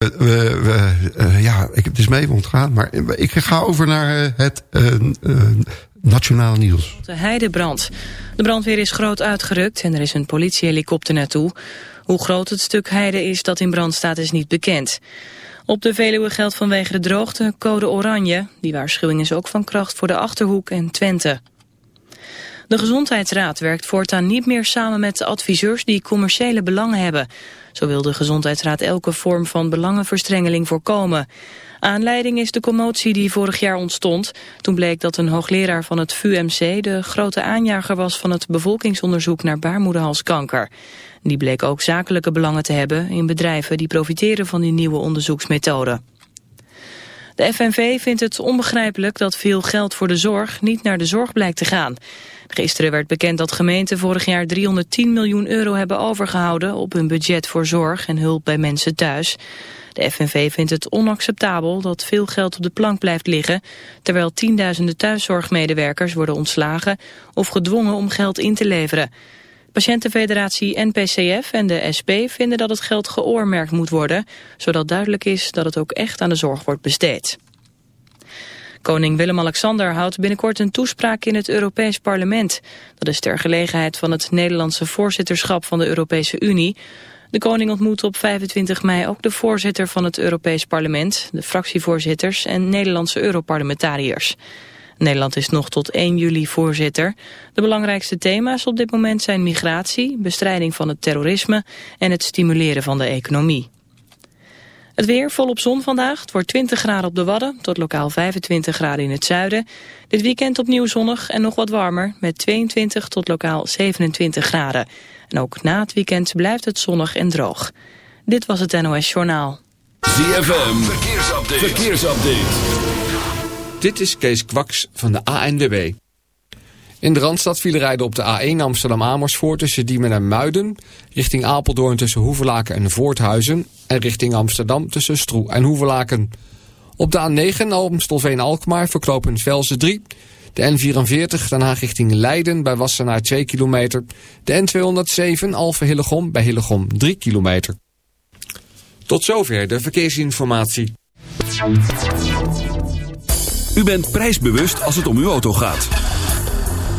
uh, ja, ik, het is me even ontgaan, maar ik ga over naar het nationale nieuws. De heidebrand. De brandweer is groot uitgerukt en er is een politiehelikopter naartoe. Hoe groot het stuk heide is dat in brand staat is niet bekend. Op de Veluwe geldt vanwege de droogte code oranje. Die waarschuwing is ook van kracht voor de Achterhoek en Twente. De Gezondheidsraad werkt voortaan niet meer samen met adviseurs die commerciële belangen hebben. Zo wil de Gezondheidsraad elke vorm van belangenverstrengeling voorkomen. Aanleiding is de commotie die vorig jaar ontstond. Toen bleek dat een hoogleraar van het VUMC de grote aanjager was van het bevolkingsonderzoek naar baarmoederhalskanker. Die bleek ook zakelijke belangen te hebben in bedrijven die profiteren van die nieuwe onderzoeksmethode. De FNV vindt het onbegrijpelijk dat veel geld voor de zorg niet naar de zorg blijkt te gaan. Gisteren werd bekend dat gemeenten vorig jaar 310 miljoen euro hebben overgehouden op hun budget voor zorg en hulp bij mensen thuis. De FNV vindt het onacceptabel dat veel geld op de plank blijft liggen, terwijl tienduizenden thuiszorgmedewerkers worden ontslagen of gedwongen om geld in te leveren. Patiëntenfederatie NPCF en de SP vinden dat het geld geoormerkt moet worden, zodat duidelijk is dat het ook echt aan de zorg wordt besteed. Koning Willem-Alexander houdt binnenkort een toespraak in het Europees Parlement. Dat is ter gelegenheid van het Nederlandse voorzitterschap van de Europese Unie. De koning ontmoet op 25 mei ook de voorzitter van het Europees Parlement, de fractievoorzitters en Nederlandse Europarlementariërs. Nederland is nog tot 1 juli voorzitter. De belangrijkste thema's op dit moment zijn migratie, bestrijding van het terrorisme en het stimuleren van de economie. Het weer volop zon vandaag. Het wordt 20 graden op de Wadden tot lokaal 25 graden in het zuiden. Dit weekend opnieuw zonnig en nog wat warmer met 22 tot lokaal 27 graden. En ook na het weekend blijft het zonnig en droog. Dit was het NOS Journaal. ZFM, verkeersupdate. verkeersupdate. Dit is Kees Kwaks van de ANWB. In de Randstad vielen rijden op de A1 Amsterdam-Amersfoort tussen Diemen en Muiden... richting Apeldoorn tussen Hoevelaken en Voorthuizen... en richting Amsterdam tussen Stroe en Hoevelaken. Op de A9 Amstelveen-Alkmaar verklopen Velzen 3... De N44 Den Haag richting Leiden bij Wassenaar 2 kilometer. De N207 Alphen-Hillegom bij Hillegom 3 kilometer. Tot zover de verkeersinformatie. U bent prijsbewust als het om uw auto gaat.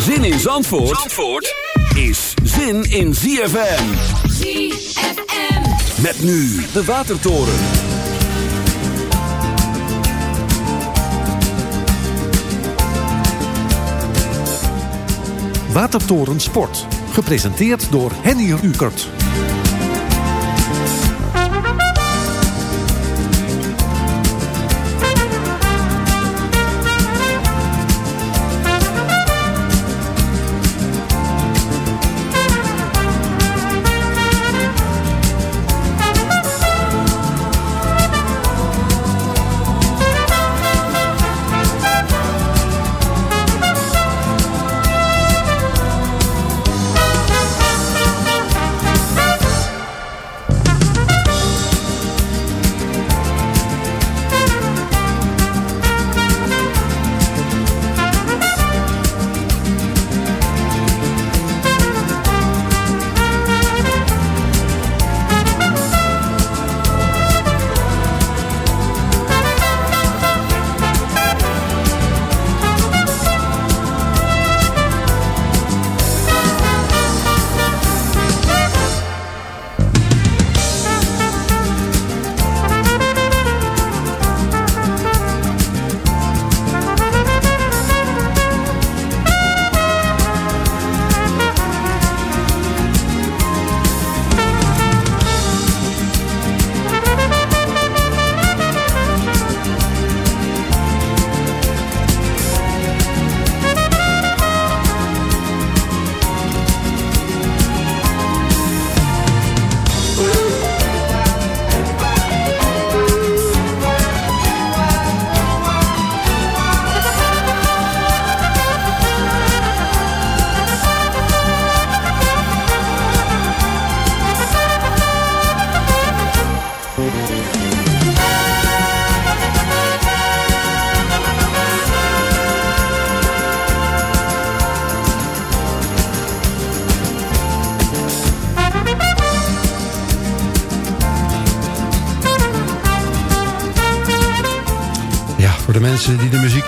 Zin in Zandvoort, Zandvoort is zin in ZFM. ZFM. Met nu de Watertoren. Watertoren Sport. Gepresenteerd door Henny Rukert.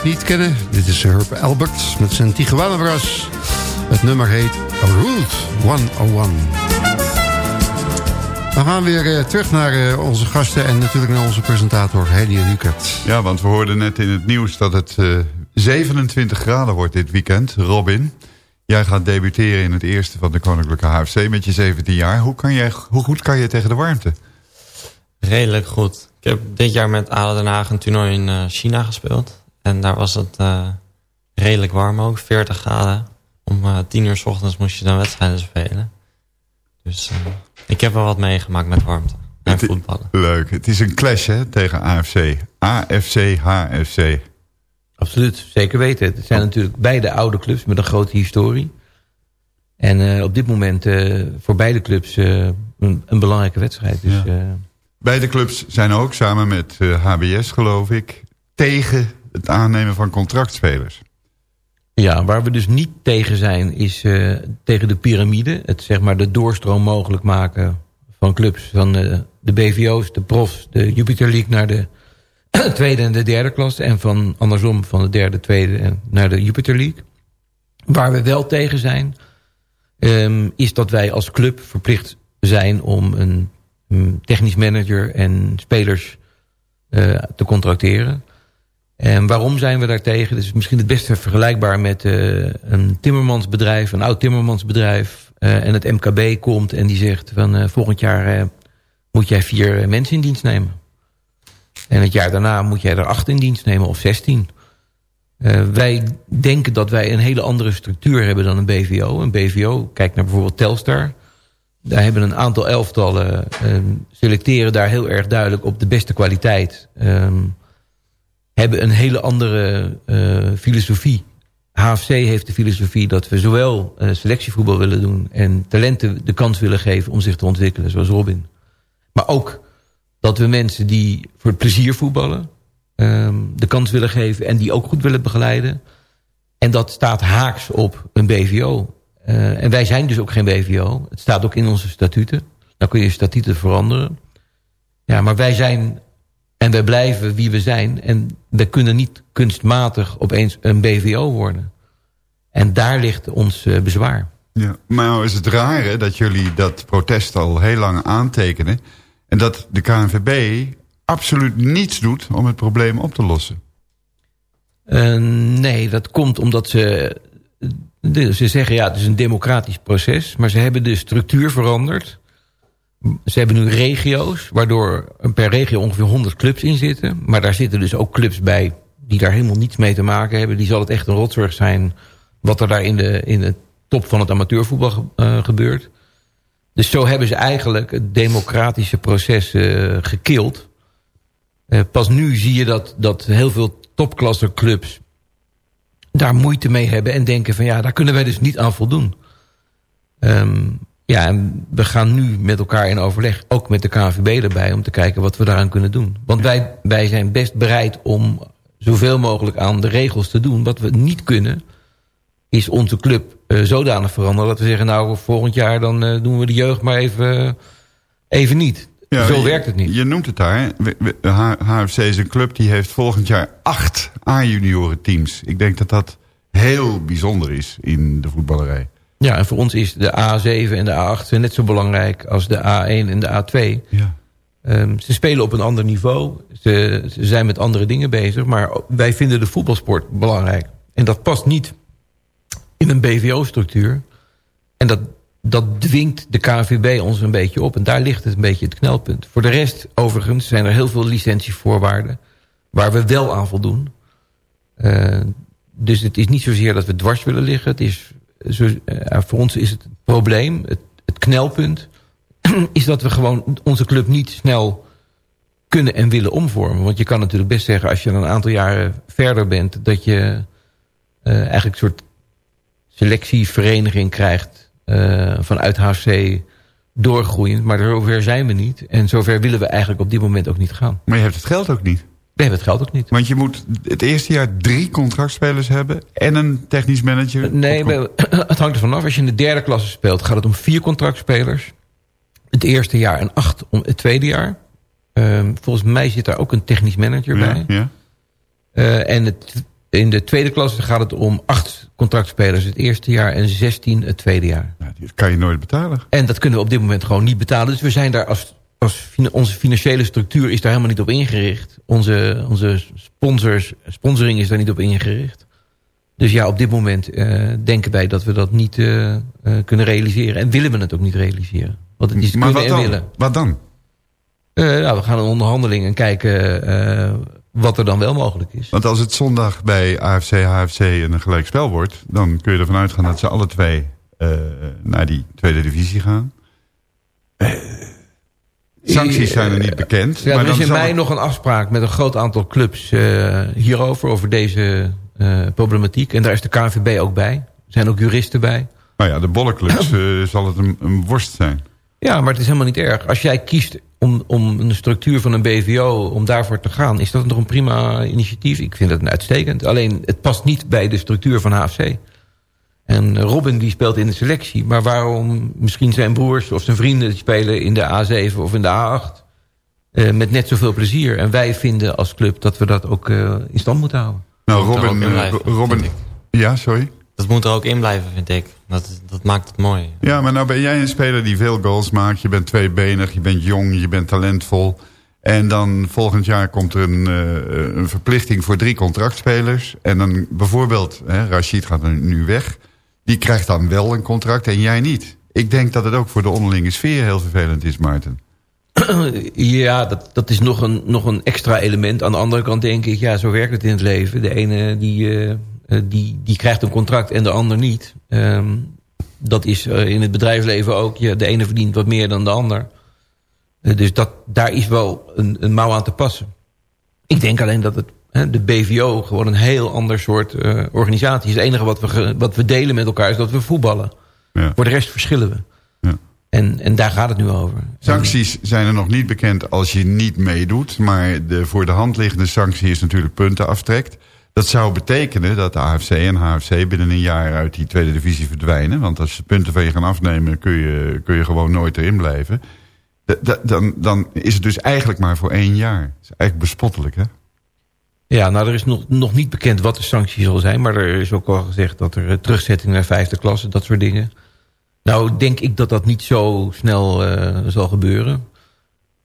Niet kennen. Dit is Herb Albert met zijn Tijuana Brass. Het nummer heet Route 101. We gaan weer eh, terug naar eh, onze gasten en natuurlijk naar onze presentator Hedy Rukert. Ja, want we hoorden net in het nieuws dat het eh, 27 graden wordt dit weekend. Robin, jij gaat debuteren in het eerste van de Koninklijke HFC met je 17 jaar. Hoe, kan jij, hoe goed kan je tegen de warmte? Redelijk goed. Ik heb dit jaar met ADO Den Haag een toernooi in China gespeeld. En daar was het eh, redelijk warm ook, 40 graden. Om eh 10 uur s ochtends moest je dan wedstrijden spelen. Dus eh, ik heb wel wat meegemaakt met warmte en Het- voetballen. Leuk. Het is een clash hè, tegen AFC. AFC, HFC. Absoluut, zeker weten. Het zijn natuurlijk beide oude clubs met een grote historie. En eh, op dit moment eh, voor beide clubs eh, een, een belangrijke wedstrijd. Dus Ja. eh, Beide clubs zijn ook samen met HBS, geloof ik, tegen het aannemen van contractspelers. ja, waar we dus niet tegen zijn is eh, tegen de piramide. Het zeg maar de doorstroom mogelijk maken van clubs. Van eh, de BVO's, de profs, de Jupiter League naar de tweede en de derde klasse. En van andersom van de derde, tweede naar de Jupiter League. Waar we wel tegen zijn, ehm, is dat wij als club verplicht zijn om een, een technisch manager en spelers eh, te contracteren. En waarom zijn we daartegen? Dat is misschien het beste vergelijkbaar met eh, een timmermansbedrijf, een oud timmermansbedrijf. eh, en het MKB komt en die zegt van eh, volgend jaar moet jij vier mensen in dienst nemen. En het jaar daarna moet jij er acht in dienst nemen of zestien. Wij denken dat wij een hele andere structuur hebben dan een BVO. Een BVO, kijk naar bijvoorbeeld Telstar. Daar hebben een aantal elftallen, selecteren daar heel erg duidelijk op de beste kwaliteit. Ehm, hebben een hele andere eh, filosofie. HFC heeft de filosofie dat we zowel eh, selectievoetbal willen doen... en talenten de kans willen geven om zich te ontwikkelen, zoals Robin. Maar ook dat we mensen die voor het plezier voetballen... ehm, de kans willen geven en die ook goed willen begeleiden. En dat staat haaks op een BVO. Eh, en wij zijn dus ook geen BVO. Het staat ook in onze statuten. Dan kun je statuten veranderen. Ja, maar wij zijn en wij blijven wie we zijn. En we kunnen niet kunstmatig opeens een BVO worden. En daar ligt ons eh, bezwaar. Ja, maar nou is het raar hè, dat jullie dat protest al heel lang aantekenen... en dat de KNVB absoluut niets doet om het probleem op te lossen. Eh, nee, dat komt omdat ze... de- ze zeggen ja, het is een democratisch proces. Maar ze hebben de structuur veranderd. Ze hebben nu regio's, waardoor er per regio ongeveer 100 clubs in zitten. Maar daar zitten dus ook clubs bij die daar helemaal niets mee te maken hebben. Die zal het echt een rotzorg zijn wat er daar in de, in de top van het amateurvoetbal eh, gebeurt. Dus zo hebben ze eigenlijk het democratische proces eh gekild. Eh, pas nu zie je dat, dat heel veel topklasse clubs daar moeite mee hebben en denken van ja, daar kunnen wij dus niet aan voldoen. Ehm, ja, en we gaan nu met elkaar in overleg, ook met de KNVB erbij, om te kijken wat we daaraan kunnen doen. Want wij, wij zijn best bereid om zoveel mogelijk aan de regels te doen. Wat we niet kunnen, is onze club eh, zodanig veranderen dat we zeggen, nou, volgend jaar dan eh, doen we de jeugd maar even, even niet. Ja, Zo je- werkt het niet. Je noemt het daar. HFC is een club die heeft volgend jaar acht A-junioren teams. Ik denk dat dat heel bijzonder is in de voetballerij. Ja, en voor ons is de A7 en de A8 zijn net zo belangrijk als de A1 en de A2. Ja. Ehm, ze spelen op een ander niveau. Ze, ze zijn met andere dingen bezig. Maar wij vinden de voetbalsport belangrijk. En dat past niet in een BVO-structuur. En dat, dat dwingt de KNVB ons een beetje op. En daar ligt het een beetje het knelpunt. Voor de rest, overigens, zijn er heel veel licentievoorwaarden... waar we wel aan voldoen. Eh, dus het is niet zozeer dat we dwars willen liggen. Het is, eh, voor ons is het probleem, het, het knelpunt... is dat we gewoon onze club niet snel kunnen en willen omvormen. Want je kan natuurlijk best zeggen, als je een aantal jaren verder bent... dat je eh, eigenlijk een soort selectievereniging krijgt eh, vanuit HC doorgroeiend. Maar zover zijn we niet. En zover willen we eigenlijk op dit moment ook niet gaan. Maar je hebt het geld ook niet. We hebben het geld ook niet. Want je moet het eerste jaar drie contractspelers hebben... en een technisch manager. Nee, Op- het hangt ervan af. Als je in de derde klasse speelt, gaat het om vier contractspelers. Het eerste jaar en acht om het tweede jaar. Ehm, volgens mij zit daar ook een technisch manager ja, bij. ja. Eh, en het, in de tweede klasse gaat het om acht contractspelers het eerste jaar en 16 het tweede jaar. Ja, dat kan je nooit betalen. En dat kunnen we op dit moment gewoon niet betalen. Dus we zijn daar als, als onze financiële structuur is daar helemaal niet op ingericht. Onze, onze sponsors, sponsoring is daar niet op ingericht. Dus ja, op dit moment eh, denken wij dat we dat niet eh, eh, kunnen realiseren. En willen we het ook niet realiseren. Want het is maar wat dan? willen. Wat dan? Nou, we gaan een onderhandeling en kijken wat er dan wel mogelijk is. Want als het zondag bij AFC, HFC een gelijkspel wordt... dan kun je ervan uitgaan dat ze alle twee naar die tweede divisie gaan. Eh, sancties zijn er niet bekend. Ja, maar er is dan in mei nog een afspraak met een groot aantal clubs eh, hierover, over deze eh, problematiek. En daar is de KNVB ook bij. Er zijn ook juristen bij. Nou ja, de bolleclubs eh, zal het een, een worst zijn. Ja, maar het is helemaal niet erg. Als jij kiest om, om een structuur van een BVO, om daarvoor te gaan... is dat nog een prima initiatief. Ik vind het een uitstekend. Alleen, het past niet bij de structuur van HFC. En Robin die speelt in de selectie. Maar waarom misschien zijn broers of zijn vrienden die spelen in de A7 of in de A8... eh, met net zoveel plezier. En wij vinden als club dat we dat ook eh, in stand moeten houden. Nou, Moet Robin... in eh, blijven, Robin ja, sorry. Dat moet er ook in blijven, vind ik. Dat, dat maakt het mooi. Ja, maar nou ben jij een speler die veel goals maakt. Je bent tweebenig, je bent jong, je bent talentvol. En dan volgend jaar komt er een, eh, een verplichting voor drie contractspelers. En dan bijvoorbeeld, hè, Rashid gaat er nu weg. Die krijgt dan wel een contract en jij niet. Ik denk dat het ook voor de onderlinge sfeer heel vervelend is, Maarten. Ja, dat, dat is nog een, nog een extra element. Aan de andere kant denk ik, ja, zo werkt het in het leven. De ene die, eh, eh, die, die krijgt een contract en de ander niet. Ehm, dat is eh, in het bedrijfsleven ook. Ja, de ene verdient wat meer dan de ander. Dus dat, daar is wel een, een mouw aan te passen. Ik denk alleen dat het, de BVO gewoon een heel ander soort eh, organisatie is. Het enige wat we, wat we delen met elkaar is dat we voetballen. Ja. Voor de rest verschillen we. Ja. En, en daar gaat het nu over. Sancties zijn er nog niet bekend als je niet meedoet. Maar de voor de hand liggende sanctie is natuurlijk punten aftrekt. Dat zou betekenen dat de AFC en HFC binnen een jaar uit die tweede divisie verdwijnen. Want als ze punten van je gaan afnemen kun je, kun je gewoon nooit erin blijven. Da- da- dan, dan is het dus eigenlijk maar voor één jaar. Dat is eigenlijk bespottelijk, hè? Ja, nou er is nog, nog niet bekend wat de sanctie zal zijn. Maar er is ook al gezegd dat er eh, terugzetting naar vijfde klasse, dat soort dingen. Nou denk ik dat dat niet zo snel eh, zal gebeuren.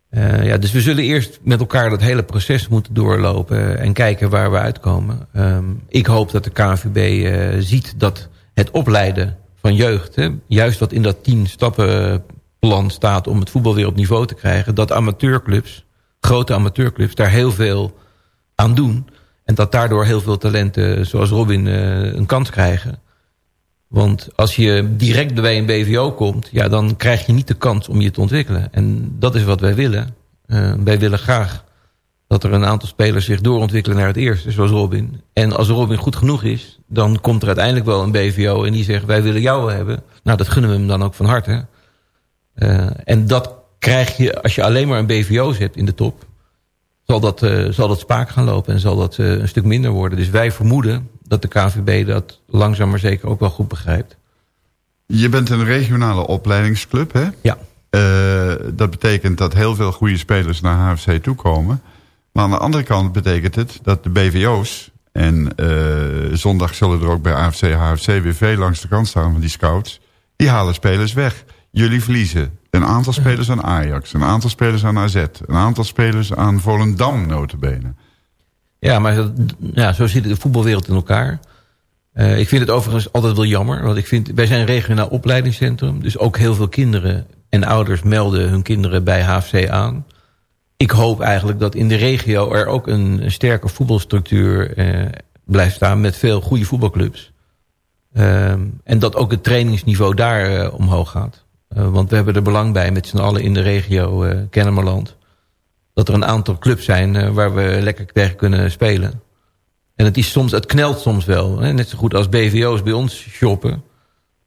Eh, ja, dus we zullen eerst met elkaar dat hele proces moeten doorlopen en kijken waar we uitkomen. Ehm, ik hoop dat de KNVB ziet dat het opleiden van jeugd, hè, juist wat in dat tien stappen plan staat om het voetbal weer op niveau te krijgen, dat amateurclubs, grote amateurclubs, daar heel veel aan doen. En dat daardoor heel veel talenten zoals Robin eh, een kans krijgen. Want als je direct bij een BVO komt... Ja, dan krijg je niet de kans om je te ontwikkelen. En dat is wat wij willen. Eh, wij willen graag dat er een aantal spelers zich doorontwikkelen naar het eerste, zoals Robin. En als Robin goed genoeg is, dan komt er uiteindelijk wel een BVO... en die zegt, wij willen jou hebben. Nou, dat gunnen we hem dan ook van harte. Eh, en dat krijg je als je alleen maar een BVO's hebt in de top zal dat, eh, zal dat spaak gaan lopen en zal dat eh, een stuk minder worden. Dus wij vermoeden dat de KVB dat langzaam maar zeker ook wel goed begrijpt. Je bent een regionale opleidingsclub, hè? Ja. Eh, dat betekent dat heel veel goede spelers naar HFC toekomen. Maar aan de andere kant betekent het dat de BVO's... en zondag zullen er ook bij AFC HFC weer veel langs de kant staan van die scouts... die halen spelers weg. Jullie verliezen een aantal spelers aan Ajax, een aantal spelers aan AZ... een aantal spelers aan Volendam, notabene. Ja, maar ja, zo zit de voetbalwereld in elkaar. Eh, ik vind het overigens altijd wel jammer. Want ik vind, wij zijn een regionaal opleidingscentrum. Dus ook heel veel kinderen en ouders melden hun kinderen bij HFC aan. Ik hoop eigenlijk dat in de regio er ook een, een sterke voetbalstructuur eh, blijft staan... met veel goede voetbalclubs. Ehm, en dat ook het trainingsniveau daar eh, omhoog gaat. Eh, want we hebben er belang bij met z'n allen in de regio eh Kennemerland dat er een aantal clubs zijn eh, waar we lekker tegen kunnen spelen. En het, is soms, het knelt soms wel. Hè? Net zo goed als BVO's bij ons shoppen...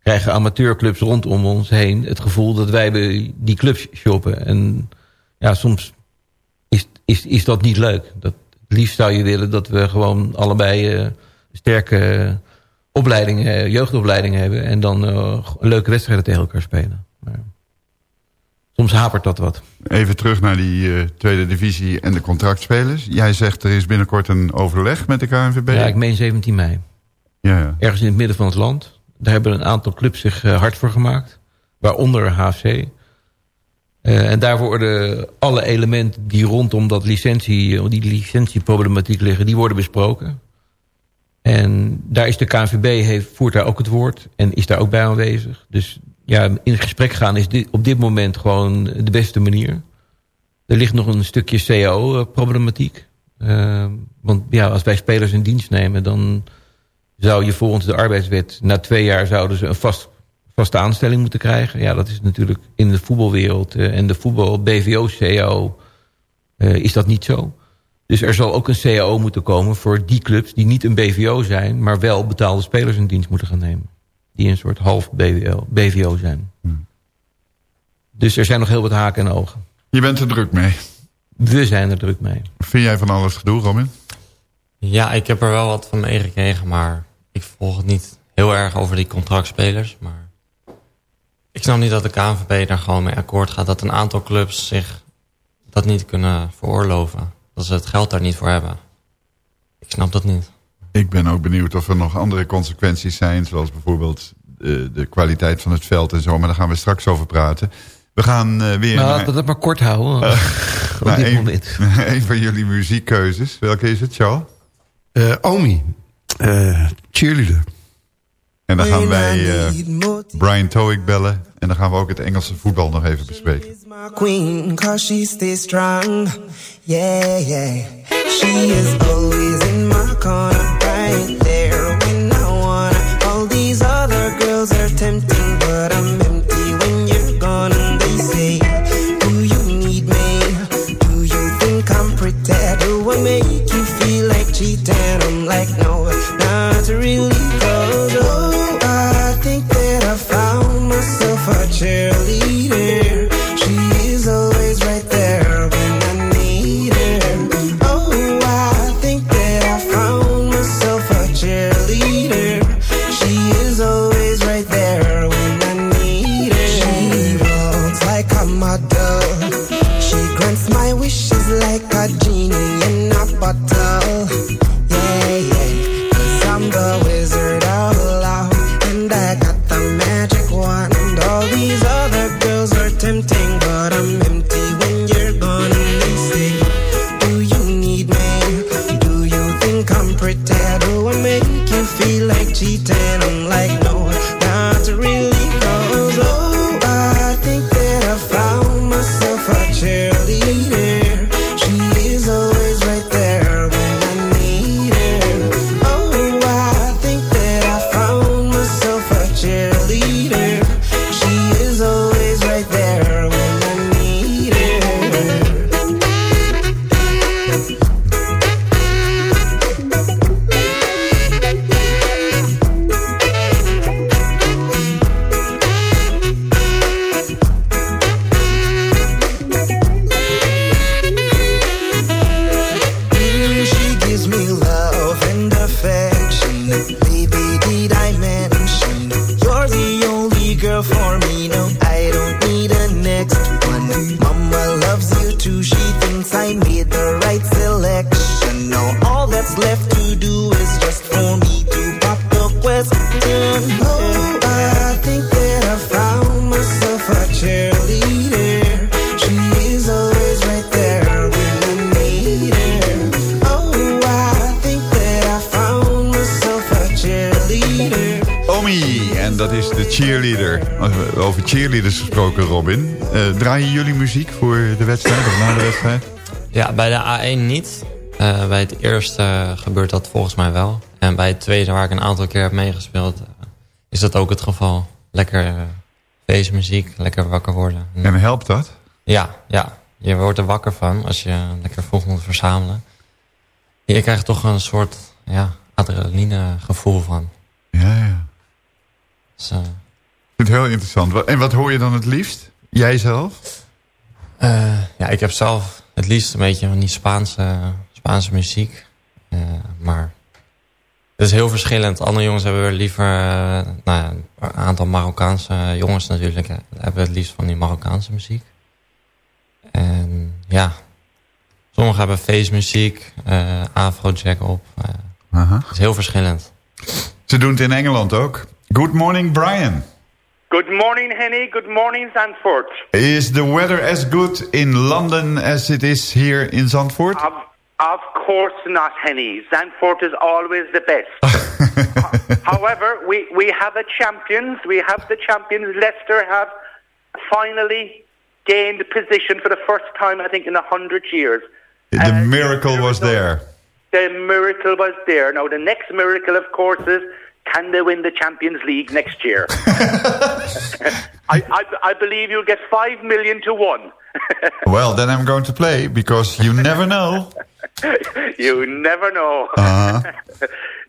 krijgen amateurclubs rondom ons heen het gevoel dat wij die clubs shoppen. En ja, soms is, is, is dat niet leuk. Dat, het liefst zou je willen dat we gewoon allebei sterke opleidingen, jeugdopleidingen hebben... en dan eh, leuke wedstrijden tegen elkaar spelen. Soms hapert dat wat. Even terug naar die eh, tweede divisie en de contractspelers. Jij zegt er is binnenkort een overleg met de KNVB. Ja, ik meen 17 mei. Ja, ja. Ergens in het midden van het land. Daar hebben een aantal clubs zich eh, hard voor gemaakt. Waaronder HFC. Eh, en daar worden alle elementen die rondom dat licentie, die licentieproblematiek liggen, die worden besproken. En daar is de KNVB, heeft, voert daar ook het woord en is daar ook bij aanwezig. Dus ja, in gesprek gaan is op dit moment gewoon de beste manier. Er ligt nog een stukje CAO-problematiek. Uh, want ja, als wij spelers in dienst nemen, dan zou je volgens de arbeidswet... na twee jaar zouden ze een vast, vaste aanstelling moeten krijgen. Ja, dat is natuurlijk in de voetbalwereld uh, en de voetbal-BVO-CAO uh, is dat niet zo. Dus er zal ook een CAO moeten komen voor die clubs die niet een BVO zijn... maar wel betaalde spelers in dienst moeten gaan nemen. Die een soort half BVO, BVO zijn. Hmm. Dus er zijn nog heel wat haken en ogen. Je bent er druk mee. We zijn er druk mee. Vind jij van alles gedoe, Robin? Ja, ik heb er wel wat van meegekregen, maar ik volg het niet heel erg over die contractspelers. Maar ik snap niet dat de KNVB daar gewoon mee akkoord gaat. Dat een aantal clubs zich dat niet kunnen veroorloven. Dat ze het geld daar niet voor hebben. Ik snap dat niet. Ik ben ook benieuwd of er nog andere consequenties zijn. Zoals bijvoorbeeld de, de kwaliteit van het veld en zo. Maar daar gaan we straks over praten. We gaan uh, weer nou, naar... dat het maar kort houden. Uh, dit een, moment. een van jullie muziekkeuzes. Welke is het, Charles? Uh, Omi. cheerleader. En dan gaan wij Brian Toic bellen. En dan gaan we ook het Engelse voetbal nog even bespreken. queen, cause she stays strong. Yeah, yeah. She is always in my corner, right there are tempting, but I'm cheating? Voor de wedstrijd of na de wedstrijd? Ja, bij de A1 niet. Uh, bij het eerste gebeurt dat volgens mij wel. En bij het tweede, waar ik een aantal keer heb meegespeeld... Uh, is dat ook het geval. Lekker uh, feestmuziek, lekker wakker worden. En helpt dat? Ja, ja, je wordt er wakker van als je lekker vroeg moet verzamelen. Je krijgt toch een soort ja, adrenaline gevoel van. Ja, ja. Dus, Ik vind het heel interessant. En wat hoor je dan het liefst? Jij zelf? Uh, ja, ik heb zelf het liefst een beetje van die Spaanse, Spaanse muziek. Uh, maar het is heel verschillend. Andere jongens hebben weer liever... Uh, nou ja, een aantal Marokkaanse jongens natuurlijk... hebben het liefst van die Marokkaanse muziek. ja, sommigen hebben feestmuziek, eh afrojack op. eh, Aha. Het is heel verschillend. Ze doen het in Engeland ook. Good morning, Brian. Good morning, Henny. Good morning, Zandvoort. Is the weather as good in London as it is here in Zandvoort? Of, of course not, Henny. Zandvoort is always the best. However, we, we have a champions. We have the champions. Leicester have finally gained position for the first time, I think, in a hundred years. The Uh, miracle was there. The miracle was there. Now, the next miracle, of course, is can they win the Champions League next year? I, I, I believe you'll get five million to one. Well, then I'm going to play because you never know. you never know. Uh-huh.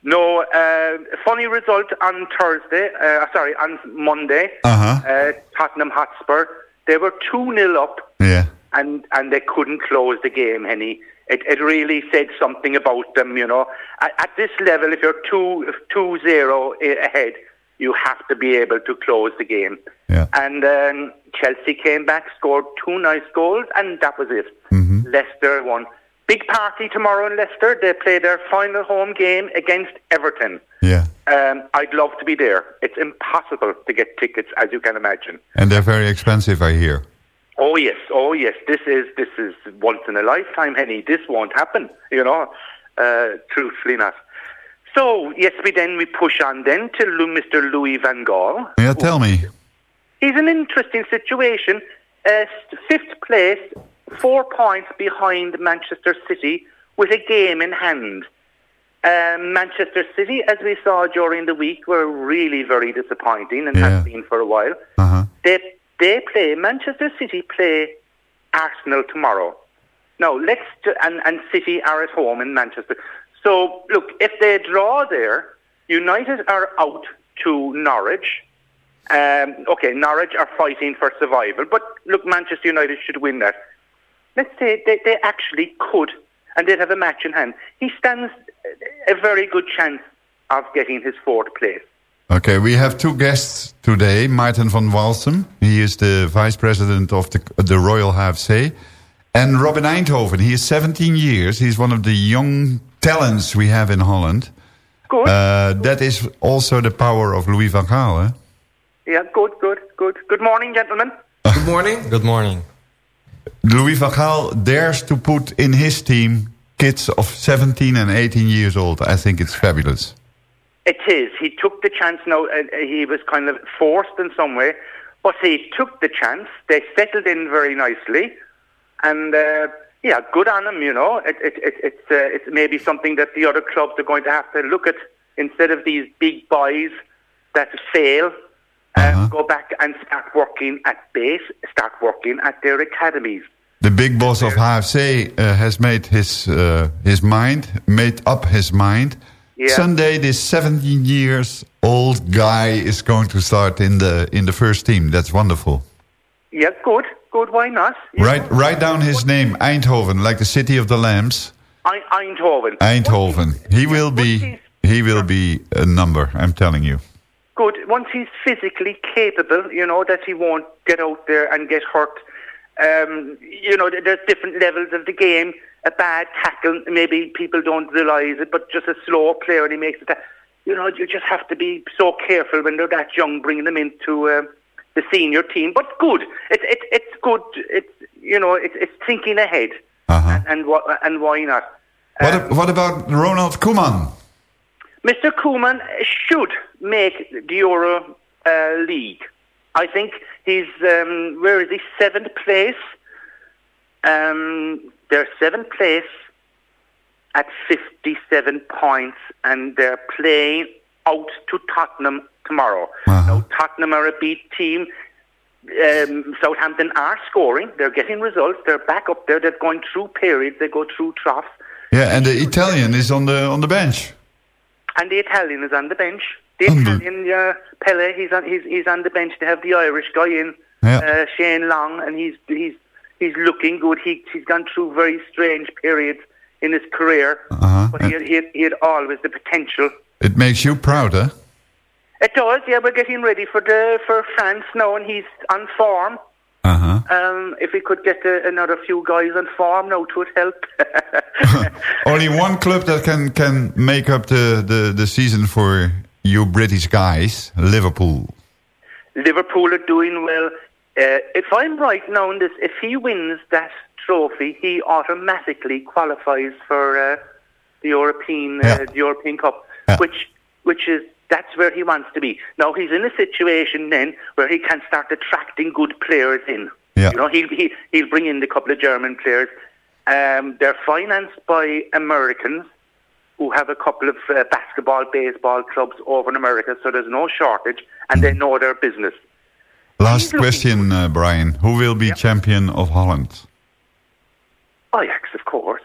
no, uh, funny result on Thursday, uh, sorry, on Monday. Uh-huh. Uh, Tottenham Hotspur, they were 2 0 up Yeah. and, and they couldn't close the game, Henny. It, it really said something about them, you know. At, at this level, if you're 2 2 0 ahead, you have to be able to close the game. Yeah. And um, Chelsea came back, scored two nice goals, and that was it. Mm-hmm. Leicester won. Big party tomorrow in Leicester. They play their final home game against Everton. Yeah. Um, I'd love to be there. It's impossible to get tickets, as you can imagine. And they're very expensive, I hear. Oh yes, oh yes. This is this is once in a lifetime, Henny. This won't happen, you know. Uh, truthfully not. So yes, we then we push on then to Mr. Louis Van Gaal. Yeah, tell me. He's an interesting situation. Uh, fifth place, four points behind Manchester City with a game in hand. Um, Manchester City, as we saw during the week, were really very disappointing and Yeah. have been for a while. Uh-huh. They they play Manchester City play Arsenal tomorrow. No, let's and and City are at home in Manchester. So look, if they draw there, United are out to Norwich. Um, okay, Norwich are fighting for survival, but look, Manchester United should win that. Let's say they, they actually could, and they'd have a match in hand. He stands a very good chance of getting his fourth place. Okay, we have two guests today. Martin van Walsum. He is the vice president of the, the Royal HFC. And Robin Eindhoven. He is 17 years. He's one of the young talents we have in Holland. Good. Uh, that is also the power of Louis van Gaal, eh? Yeah, good, good, good. Good morning, gentlemen. Good morning. Good morning. Louis van Gaal dares to put in his team kids of 17 and 18 years old. I think it's fabulous. It is. He took the chance. Now uh, he was kind of forced in some way, but he took the chance. They settled in very nicely, and uh, yeah, good on him. You know, it, it, it, it's uh, it's maybe something that the other clubs are going to have to look at instead of these big boys that fail. Uh, Go back and start working at base. Start working at their academies. The big boss of HFC uh, has made his uh, his mind, made up his mind. Yeah. Sunday, this 17 years old guy is going to start in the in the first team. That's wonderful. Yeah, good, good. Why not? Write write down his name, Eindhoven, like the city of the lambs. Eindhoven. Eindhoven. He will be he will be a number. I'm telling you. good once he's physically capable, you know, that he won't get out there and get hurt. Um, you know, there's different levels of the game. A bad tackle, maybe people don't realise it, but just a slow player and he makes it. ta- You know, you just have to be so careful when they're that young, bringing them into uh, the senior team. But good, it's it's it's good. It's you know, it's it's thinking ahead, and and, wha- and why not? What a- what about Ronald Koeman? Mr. Koeman should make the Euro uh, League. I think he's um, where is he? Seventh place. Um, they're seventh place at fifty-seven points, and they're playing out to Tottenham tomorrow. Now, Tottenham are a beat team. Um, Southampton are scoring. They're getting results. They're back up there. They're going through periods. They go through troughs. Yeah, and the Italian is on the on the bench. And the Italian is on the bench. The Italian uh, Pele, he's on he's he's on the bench. They have the Irish guy in, Yeah. uh, Shane Long, and he's he's he's looking good. He he's gone through very strange periods in his career, Uh-huh. but he had, he, had, he had always the potential. It makes you prouder. It does, yeah. We're getting ready for the for France now, and he's on form. Uh-huh. Um, if we could get uh, another few guys on form now, it would help. Only one club that can can make up the, the, the season for you British guys, Liverpool. Liverpool are doing well. Uh, if I'm right now in this, if he wins that trophy, he automatically qualifies for uh, the European uh, the European Cup, which which is that's where he wants to be. Now he's in a situation then where he can start attracting good players in. Yeah. You know, he'll he, he'll bring in the couple of German players. Um, they're financed by Americans who have a couple of uh, basketball, baseball clubs over in America, so there's no shortage, and they know their business. Last question, uh, Brian. Who will be champion of Holland? Ajax, of course.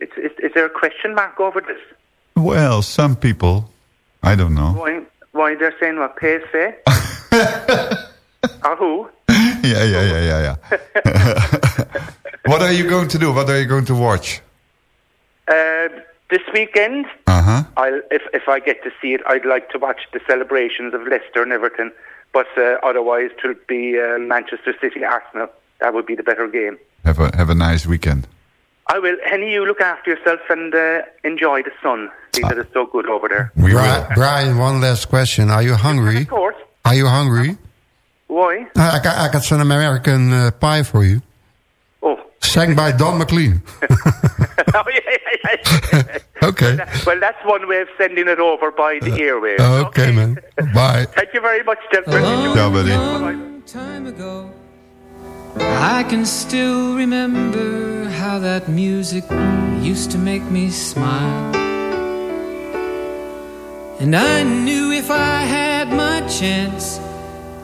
It's, is, is there a question mark over this? Well, some people. I don't know. Why, why they're saying what PSV? or who? yeah, yeah, yeah, yeah, yeah. what are you going to do? What are you going to watch? Uh, this weekend, Uh-huh. I'll, if, if I get to see it, I'd like to watch the celebrations of Leicester and Everton. But uh, otherwise, it will be uh, Manchester City Arsenal. That would be the better game. Have a have a nice weekend. I will. Henny, you look after yourself and uh, enjoy the sun. See that it's so good over there. Bri- Brian, one last question. Are you hungry? Of course. Are you hungry? Why? I, I, got, I got some American uh, pie for you. Sang by Don McLean. oh, yeah, yeah, yeah. Okay. Well, that's one way of sending it over by the eh, airwaves. Okay, man. Bye. Thank you very much, gentlemen. Oh. Ciao, buddy. Bye-bye. time ago. I can still remember how that music used to make me smile. And I knew if I had my chance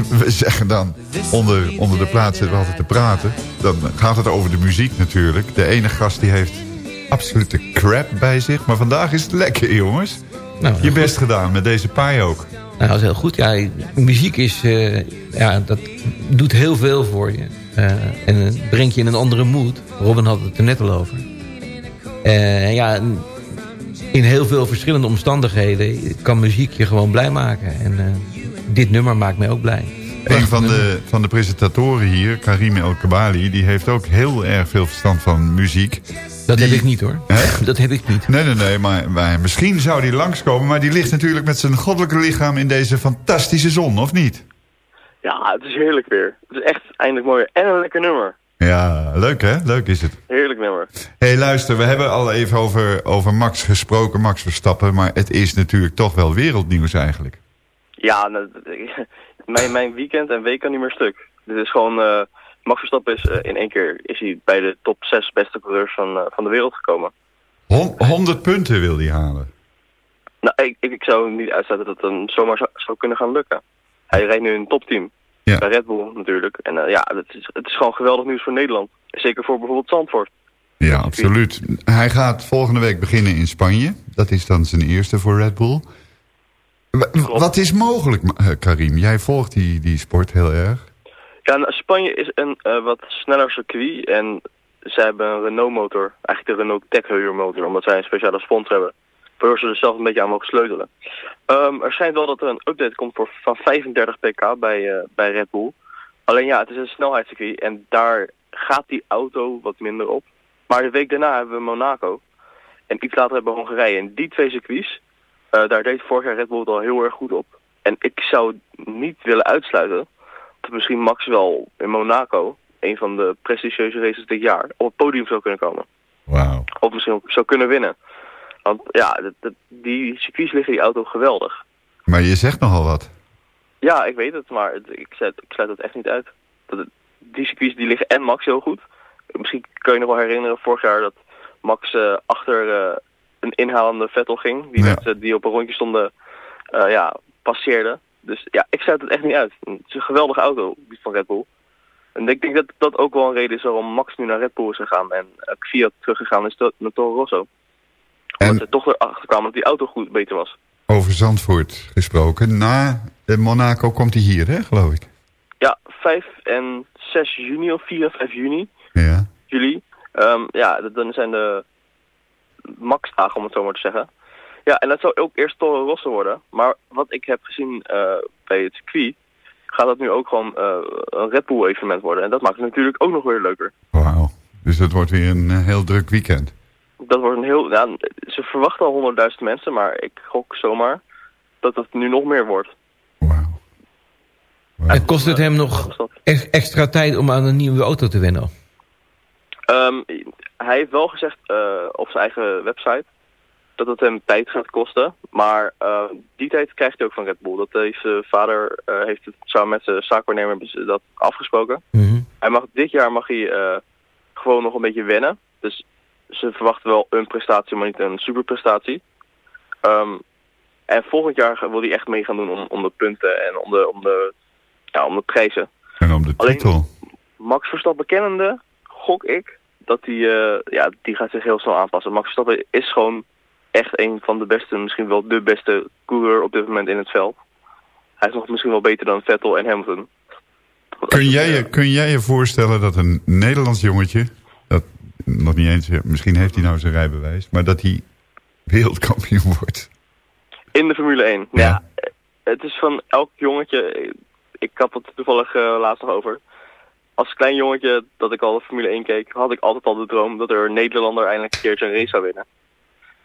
We zeggen dan, onder, onder de plaat zitten we altijd te praten. Dan gaat het over de muziek natuurlijk. De ene gast die heeft absolute crap bij zich. Maar vandaag is het lekker, jongens. Nou, Je best gedaan, met deze paai ook. Nou, dat is heel goed. Ja, muziek is, eh, ja, dat doet heel veel voor je. Eh, en het brengt je in een andere mood. Robin had het er net al over. Eh, ja, in heel veel verschillende omstandigheden kan muziek je gewoon blij maken. En dit nummer maakt mij ook blij. Een van de, van de presentatoren hier, Karim El Kabali... die heeft ook heel erg veel verstand van muziek. Dat Die- heb ik niet hoor. Hè? Dat heb ik niet. Nee, nee, nee, maar, maar misschien zou die langskomen... maar die ligt natuurlijk met zijn goddelijke lichaam in deze fantastische zon, of niet? Ja, het is heerlijk weer. Het is echt eindelijk mooi. En een lekker nummer. Ja, leuk hè? Leuk is het. Heerlijk nummer. Hé, hey, luister, we hebben al even over, over Max gesproken, Max Verstappen... maar het is natuurlijk toch wel wereldnieuws eigenlijk. Ja, nou, mijn, mijn weekend en week kan niet meer stuk. Dit is gewoon... eh, Max Verstappen is eh, in één keer is hij bij de top 6 beste coureurs van, eh, van de wereld gekomen. Hon- 100 punten wil hij halen. Nou, ik, ik, ik zou niet uitsluiten dat het dan zomaar zou, zou kunnen gaan lukken. Hij rijdt nu in een topteam. Ja. Bij Red Bull natuurlijk. En eh, ja, het is, het is gewoon geweldig nieuws voor Nederland. Zeker voor bijvoorbeeld Zandvoort. Ja, absoluut. Hij gaat volgende week beginnen in Spanje. Dat is dan zijn eerste voor Red Bull. Wat is mogelijk, eh, Karim? Jij volgt die, die sport heel erg. Ja, nou, Spanje is een eh, wat sneller circuit en zij hebben een Renault motor. Eigenlijk de Renault Tech Heuer motor, omdat zij een speciale sponsor hebben. Waardoor ze er zelf een beetje aan mogen sleutelen. Ehm, er schijnt wel dat er een update komt voor, van 35 pk bij, eh, bij Red Bull. Alleen ja, het is een snelheidscircuit en daar gaat die auto wat minder op. Maar de week daarna hebben we Monaco. En iets later hebben we Hongarije. En die twee circuits, daar deed vorig jaar Red Bull het al heel erg goed op. En ik zou niet willen uitsluiten dat misschien Max wel in Monaco, een van de prestigieuze races dit jaar, op het podium zou kunnen komen. Wauw. Of misschien ook zou kunnen winnen. Want ja, dat- dat- die circuits liggen die auto geweldig. Maar je zegt nogal wat. Ja, ik weet het, maar ik, sluit, ik sluit het echt niet uit. Dat het- die circuits die liggen en Max heel goed. Misschien kun je nog wel herinneren vorig jaar dat Max eh, achter eh, een inhalende Vettel ging. Die, Ja. mensen die op een rondje stonden, eh, ja, passeerde. Dus ja, ik sluit het echt niet uit. Het is een geweldige auto, die van Red Bull. En ik denk dat dat ook wel een reden is waarom Max nu naar Red Bull is gegaan en uh, Fiat teruggegaan is naar Toro Rosso. Omdat ze toch erachter kwamen dat die auto goed beter was. Over Zandvoort gesproken. Na eh, Monaco komt hij hier, hè, geloof ik. Ja, 5 en 6 juni of 4 en 5 juni, Ja. juli. Ehm, ja, dan zijn de max-dagen om het zo maar te zeggen. Ja, en dat zou ook eerst Toro Rosso worden. Maar wat ik heb gezien eh, bij het circuit, gaat dat nu ook gewoon eh, een Red Bull evenement worden. En dat maakt het natuurlijk ook nog weer leuker. Wauw. Dus dat wordt weer een eh, heel druk weekend. Dat wordt een heel... Ja, ze verwachten al 100.000 mensen, maar ik gok zomaar dat het nu nog meer wordt. En kost het hem nog ex- extra tijd om aan een nieuwe auto te wennen? Ehm, hij heeft wel gezegd eh, op zijn eigen website dat het hem tijd gaat kosten. Maar eh, die tijd krijgt hij ook van Red Bull. Dat heeft zijn vader eh, heeft het samen met zijn zaakwaarnemer dat afgesproken. Hij mag, dit jaar mag hij gewoon nog een beetje wennen. Dus ze verwachten wel een prestatie, maar niet een superprestatie. Ehm, en volgend jaar wil hij echt mee gaan doen om, om de punten en om de, om de, ja, om de prijzen. En om de Alleen- titel. Max Verstappen kennende, gok ik, dat hij, eh, ja, die gaat zich heel snel aanpassen. Max Verstappen is gewoon echt een van de beste, misschien wel de beste coureur op dit moment in het veld. Hij is nog misschien wel beter dan Vettel en Hamilton. Kun jij, je, kun jij je voorstellen dat een Nederlands jongetje... Dat nog niet eens, misschien heeft hij nou zijn rijbewijs... maar dat hij wereldkampioen wordt? In de Formule 1. Ja. eh, het is van elk jongetje, eh, ik had het toevallig eh, laatst nog over. Als klein jongetje dat ik al de Formule 1 keek, had ik altijd al de droom dat er een Nederlander eindelijk een keertje een race zou winnen.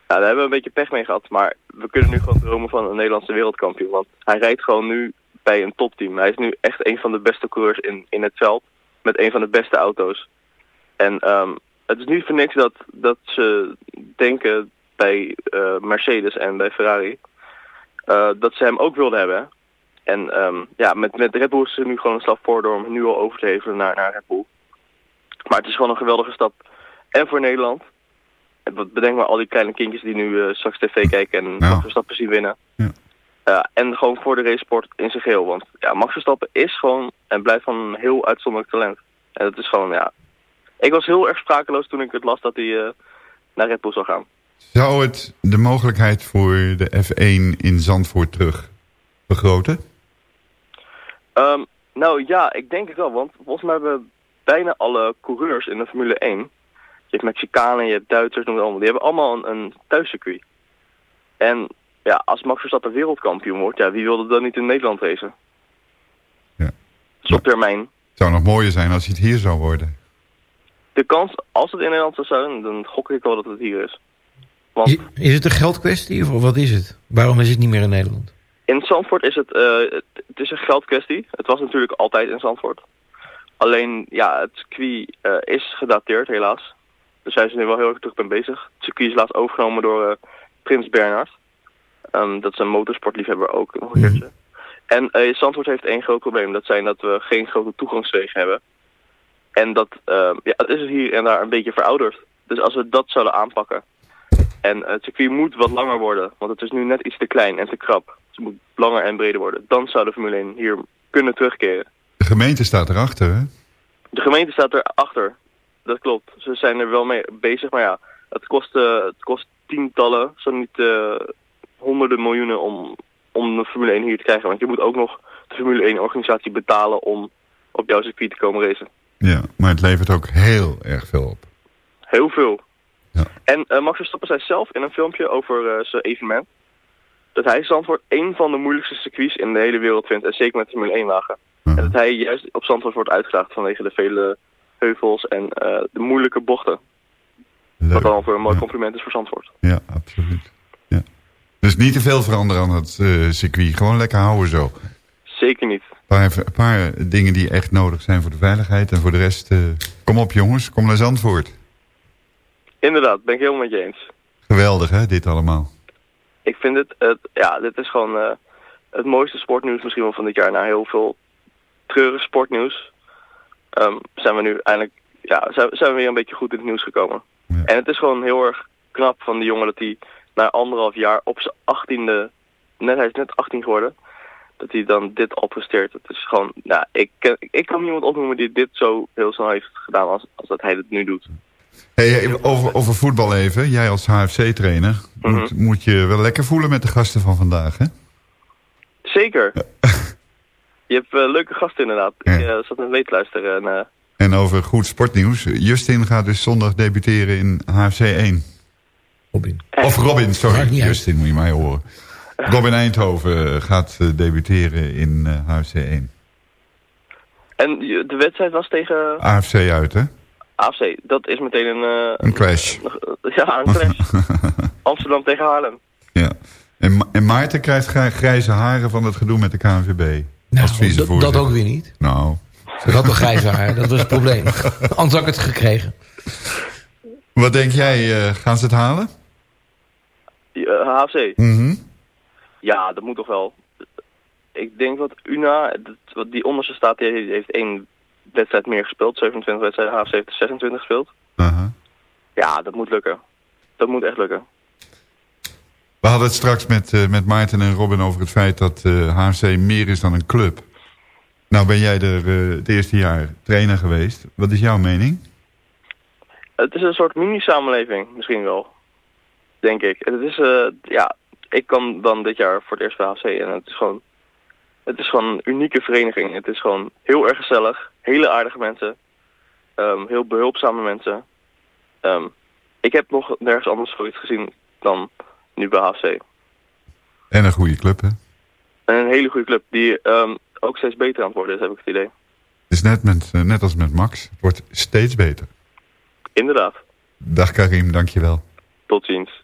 Nou, daar hebben we een beetje pech mee gehad, maar we kunnen nu gewoon dromen van een Nederlandse wereldkampioen. Want hij rijdt gewoon nu bij een topteam. Hij is nu echt een van de beste coureurs in, in het veld, met een van de beste auto's. En ehm, het is niet voor niks dat, dat ze denken bij eh, Mercedes en bij Ferrari eh, dat ze hem ook wilden hebben. En ehm, ja, met, met Red Bull is er nu gewoon een stap voor door hem nu al over te hevelen naar, naar Red Bull. Maar het is gewoon een geweldige stap. En voor Nederland. En be- Bedenk maar al die kleine kindjes die nu eh, straks tv kijken en Max Verstappen zien winnen. Eh, en gewoon voor de racesport in zijn geheel. Want ja, Max Verstappen is gewoon en blijft van een heel uitzonderlijk talent. En dat is gewoon, ja... Ik was heel erg sprakeloos toen ik het las dat hij eh, naar Red Bull zou gaan. Zou het de mogelijkheid voor de F1 in Zandvoort terug vergroten? Ehm, nou ja, ik denk het wel, want volgens mij hebben bijna alle coureurs in de Formule 1, je hebt Mexicanen, je hebt Duitsers, noem het allemaal, die hebben allemaal een, een thuiscircuit. En ja, als Max Verstappen wereldkampioen wordt, ja, wie wilde dan niet in Nederland racen? Ja. Dus op termijn. Het zou nog mooier zijn als hij het hier zou worden. De kans, als het in Nederland zou zijn, dan gok ik wel dat het hier is. Want Is, is het een geldkwestie of wat is het? Waarom is het niet meer in Nederland? In Zandvoort is het, eh, het, het is een geldkwestie. Het was natuurlijk altijd in Zandvoort. Alleen, ja, het circuit eh, is gedateerd, helaas. Daar zijn ze nu wel heel erg druk mee bezig. Het circuit is laatst overgenomen door eh, Prins Bernhard. Ehm, dat is een motorsportliefhebber ook nog een keertje. En eh, Zandvoort heeft één groot probleem. Dat zijn dat we geen grote toegangswegen hebben. En dat ehm, ja, het is hier en daar een beetje verouderd. Dus als we dat zouden aanpakken. En het circuit moet wat langer worden. Want het is nu net iets te klein en te krap. Moet langer en breder worden. Dan zou de Formule 1 hier kunnen terugkeren. De gemeente staat erachter, hè? De gemeente staat erachter. Dat klopt. Ze zijn er wel mee bezig. Maar ja, het kost, eh, het kost tientallen, zo niet eh, honderden miljoenen om, om de Formule 1 hier te krijgen. Want je moet ook nog de Formule 1 organisatie betalen om op jouw circuit te komen racen. Ja, maar het levert ook heel erg veel op. Heel veel. En eh, Max Verstappen zei zelf in een filmpje over zijn evenement... dat hij Zandvoort één van de moeilijkste circuits in de hele wereld vindt. En zeker met de Formule 1 wagen. En dat hij juist op Zandvoort wordt uitgedaagd vanwege de vele heuvels en eh, de moeilijke bochten. Wat dan voor een mooi compliment is voor Zandvoort. Ja, absoluut. Ja. Dus niet te veel veranderen aan het eh, circuit. Gewoon lekker houden zo. Zeker niet. Een paar, een paar dingen die echt nodig zijn voor de veiligheid. En voor de rest, eh, kom op jongens, kom naar Zandvoort. Inderdaad, ben ik helemaal met je eens. Geweldig hè, dit allemaal. Ik vind het, het ja, dit is gewoon eh, het mooiste sportnieuws misschien wel van dit jaar. Na heel veel treurig sportnieuws ehm, zijn we nu eindelijk, ja, zijn, zijn we weer een beetje goed in het nieuws gekomen. En het is gewoon heel erg knap van die jongen dat hij na anderhalf jaar op zijn achttiende, net, hij is net 18 geworden, dat hij dan dit al presteert. Het is gewoon, nou, ik, ik kan niemand opnoemen die dit zo heel snel heeft gedaan als, als dat hij het nu doet. Hey, hey, over, over voetbal even. Jij als HFC-trainer moet, moet je wel lekker voelen met de gasten van vandaag, hè? Zeker. Je hebt eh, leuke gasten inderdaad. Ik eh, zat net mee te luisteren. En, eh, En over goed sportnieuws. Justin gaat dus zondag debuteren in HFC 1. Robin. Of Robin, sorry. Justin moet je mij horen. Robin Eindhoven eh, gaat eh, debuteren in eh, HFC 1. en de wedstrijd was tegen AFC uit, hè? AFC. Dat is meteen een... eh, Een crash. een- ja, een crash. Amsterdam tegen Haarlem. Ja. En, Ma- en Maarten krijgt grij- grijze haren van het gedoe met de KNVB. als dat, vicevoorzitter. dat ook weer niet. Nou. Ze had nog grijze haar, dat was het probleem. Anders had ik het gekregen. Wat denk jij, eh, gaan ze het halen? Ja, HFC. Mhm. Ja, dat moet toch wel. Ik denk dat Una, dat- wat die onderste staat, die heeft één wedstrijd meer gespeeld. 27 wedstrijden, HFC heeft er 26 gespeeld. Ja, dat moet lukken. Dat moet echt lukken. We hadden het straks met, eh, met Maarten en Robin over het feit dat eh HFC meer is dan een club. Nou ben jij er eh, het eerste jaar trainer geweest. Wat is jouw mening? Het is een soort mini-samenleving, misschien wel. Denk ik. Het is, ja, ik kan dan dit jaar voor het eerst bij HFC en het is gewoon, het is gewoon een unieke vereniging. Het is gewoon heel erg gezellig, hele aardige mensen, ehm, heel behulpzame mensen. Ehm, ik heb nog nergens anders zoiets gezien dan nu bij HFC. En een goede club, hè? En een hele goede club die ehm, ook steeds beter aan het worden is, heb ik het idee. Het is net, met, eh, net als met Max. Het wordt steeds beter. Inderdaad. Dag Karim, dankjewel. Tot ziens.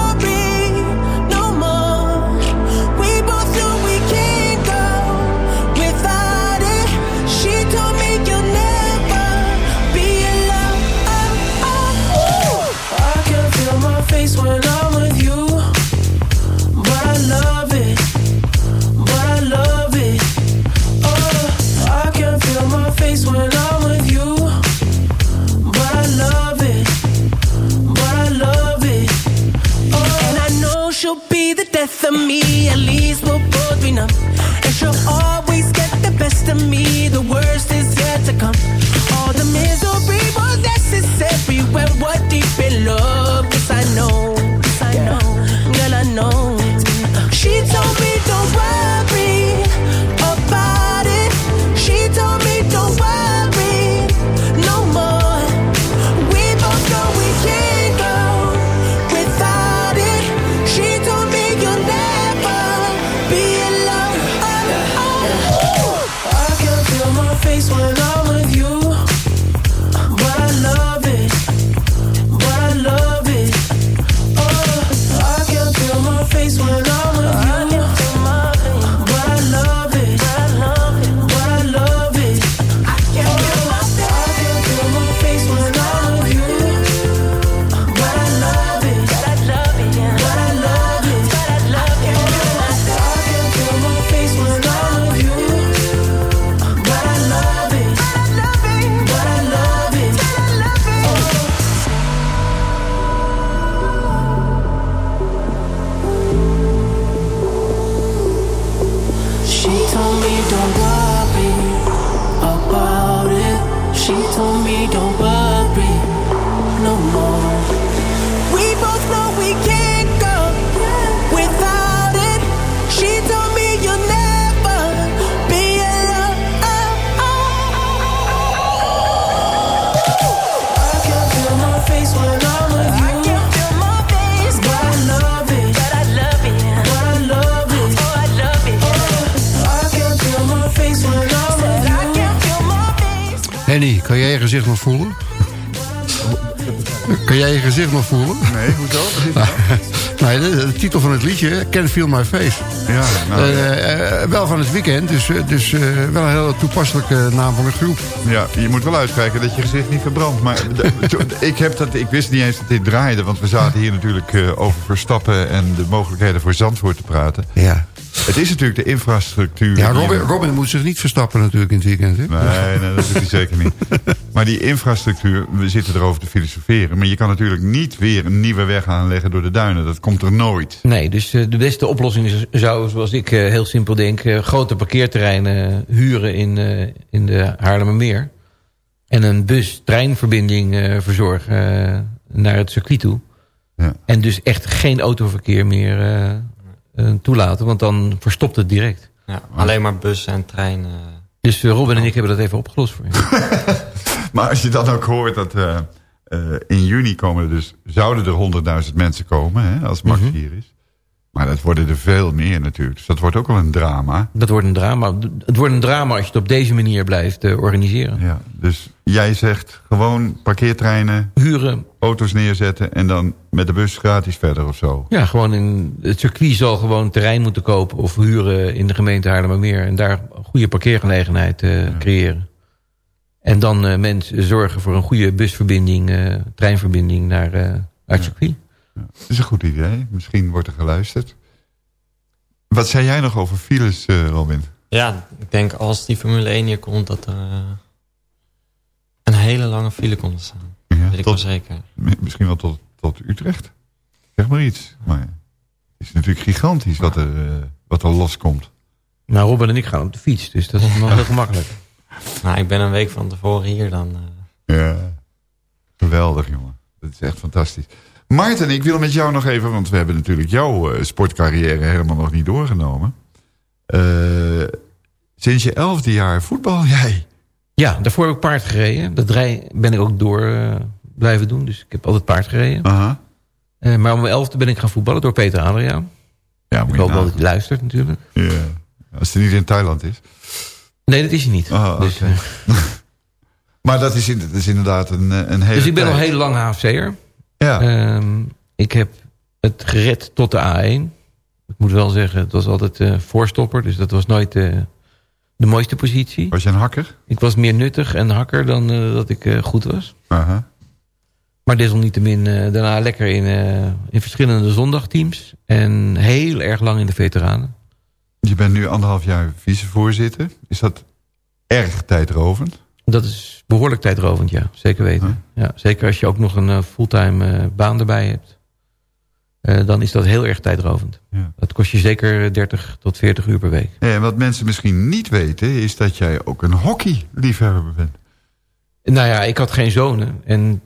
death of me, at least we'll both be numb. And she'll always get the best of me, the worst is yet to come. All the misery was necessary when we're deep in love. Cause I know, cause I know, girl, I know. She told me Can't Feel My Face. Ja, nou, Eh, eh, wel van het weekend, dus, eh, dus wel een heel toepasselijke naam van de groep. Ja, je moet wel uitkijken dat je gezicht niet verbrandt. Maar ik, heb dat, ik wist niet eens dat dit draaide. Want we zaten hier natuurlijk over Verstappen... en de mogelijkheden voor Zandvoort te praten. Ja. Het is natuurlijk de infrastructuur... Ja, Robin, Robin moet zich niet verstappen natuurlijk in het weekend. Hè? Nee, nee, dat doet hij zeker niet. Maar die infrastructuur, we zitten erover te filosoferen. Maar je kan natuurlijk niet weer een nieuwe weg aanleggen door de duinen. Dat komt er nooit. Nee, dus eh, de beste oplossing is- zou, zoals ik eh, heel simpel denk... eh, grote parkeerterreinen huren in, eh, in de Haarlemmermeer. En een bus-treinverbinding eh, verzorgen naar het circuit toe. Ja. En dus echt geen autoverkeer meer eh, eh, toelaten, want dan verstopt het direct. Ja, alleen maar bussen en treinen. Dus eh, Robin en ik hebben dat even opgelost voor je. Maar als je dan ook hoort dat eh, eh, in juni komen er dus, zouden er 100.000 mensen komen, hè, als Max Mhm. hier is. Maar dat worden er veel meer natuurlijk. Dus dat wordt ook wel een drama. Dat wordt een drama. Het wordt een drama als je het op deze manier blijft organiseren. Ja, dus jij zegt gewoon parkeertreinen, Huren. Auto's neerzetten en dan met de bus gratis verder of zo. Ja, gewoon in het circuit zal gewoon terrein moeten kopen of huren in de gemeente Haarlemmermeer. En daar een goede parkeergelegenheid eh, creëren. En dan eh, mensen zorgen voor een goede busverbinding, eh, treinverbinding naar, eh, naar het circuit. Dat is een goed idee. Misschien wordt er geluisterd. Wat zei jij nog over files, eh, Robin? Ja, ik denk als die Formule 1 hier komt... dat er een hele lange file komt te staan. Ja, Weet ik wel zeker. Misschien wel tot, tot Utrecht. Zeg maar iets. Maar het is natuurlijk gigantisch wat er, eh, wat er loskomt. Nou, Robin en ik gaan op de fiets, dus dat is wel heel gemakkelijk. Nou, ik ben een week van tevoren hier dan... eh, Ja, geweldig jongen. Dat is echt fantastisch. Maarten, ik wil met jou nog even, want we hebben natuurlijk jouw eh, sportcarrière helemaal nog niet doorgenomen. Eh, sinds je elfde jaar voetbal jij. Ja, daarvoor heb ik paard gereden. Dat rij ben ik ook door eh, blijven doen, dus ik heb altijd paard gereden. Aha. Eh, maar om mijn elfde ben ik gaan voetballen door Peter Adriaan. Ja, ik hoop wel dat hij luistert natuurlijk. Ja. Als het niet in Thailand is. Nee, dat is hij niet. Ah, dus, eh, Maar dat is, dat is inderdaad een, een hele dus ik ben tijd. al heel lang HFC'er. Ja. Ehm, ik heb het gered tot de A1. Ik moet wel zeggen, het was altijd eh, voorstopper. Dus dat was nooit de mooiste positie. Was je een hakker? Ik was meer nuttig en hakker dan eh, dat ik eh, goed was. Aha. Maar desalniettemin eh, daarna lekker in, in verschillende zondagteams. En heel erg lang in de veteranen. Je bent nu anderhalf jaar vicevoorzitter. Is dat erg tijdrovend? Dat is behoorlijk tijdrovend, ja. Zeker weten. Ja, zeker als je ook nog een fulltime baan erbij hebt. Eh, dan is dat heel erg tijdrovend. Ja. Dat kost je zeker 30 tot 40 uur per week. Ja, en wat mensen misschien niet weten... is dat jij ook een hockeyliefhebber bent. Nou ja, ik had geen zonen. En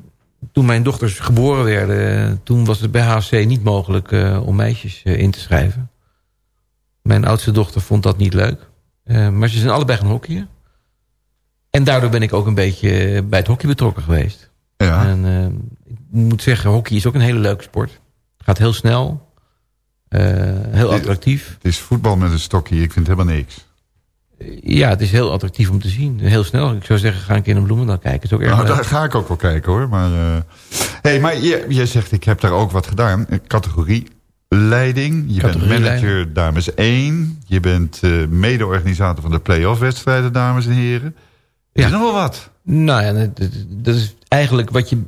toen mijn dochters geboren werden... toen was het bij HFC niet mogelijk eh, om meisjes eh, in te schrijven. Mijn oudste dochter vond dat niet leuk. Maar ze zijn allebei gaan hockeyen. En daardoor ben ik ook een beetje bij het hockey betrokken geweest. Ja. En ik moet zeggen, hockey is ook een hele leuke sport. Gaat heel snel. eh, heel attractief. Het is voetbal met een stokje. Ik vind helemaal niks. Ja, het is heel attractief om te zien. Heel snel. Ik zou zeggen, ga een keer naar Bloemendaal kijken. Is ook erg Nou, daar ga ik ook wel kijken hoor. Maar, eh hey, maar je, je zegt, ik heb daar ook wat gedaan. Categorie leiding. Je bent manager dames 1. Je bent eh, mede-organisator van de play-off wedstrijden dames en heren. Is Ja. nog wel wat. Nou ja, dat is eigenlijk wat je,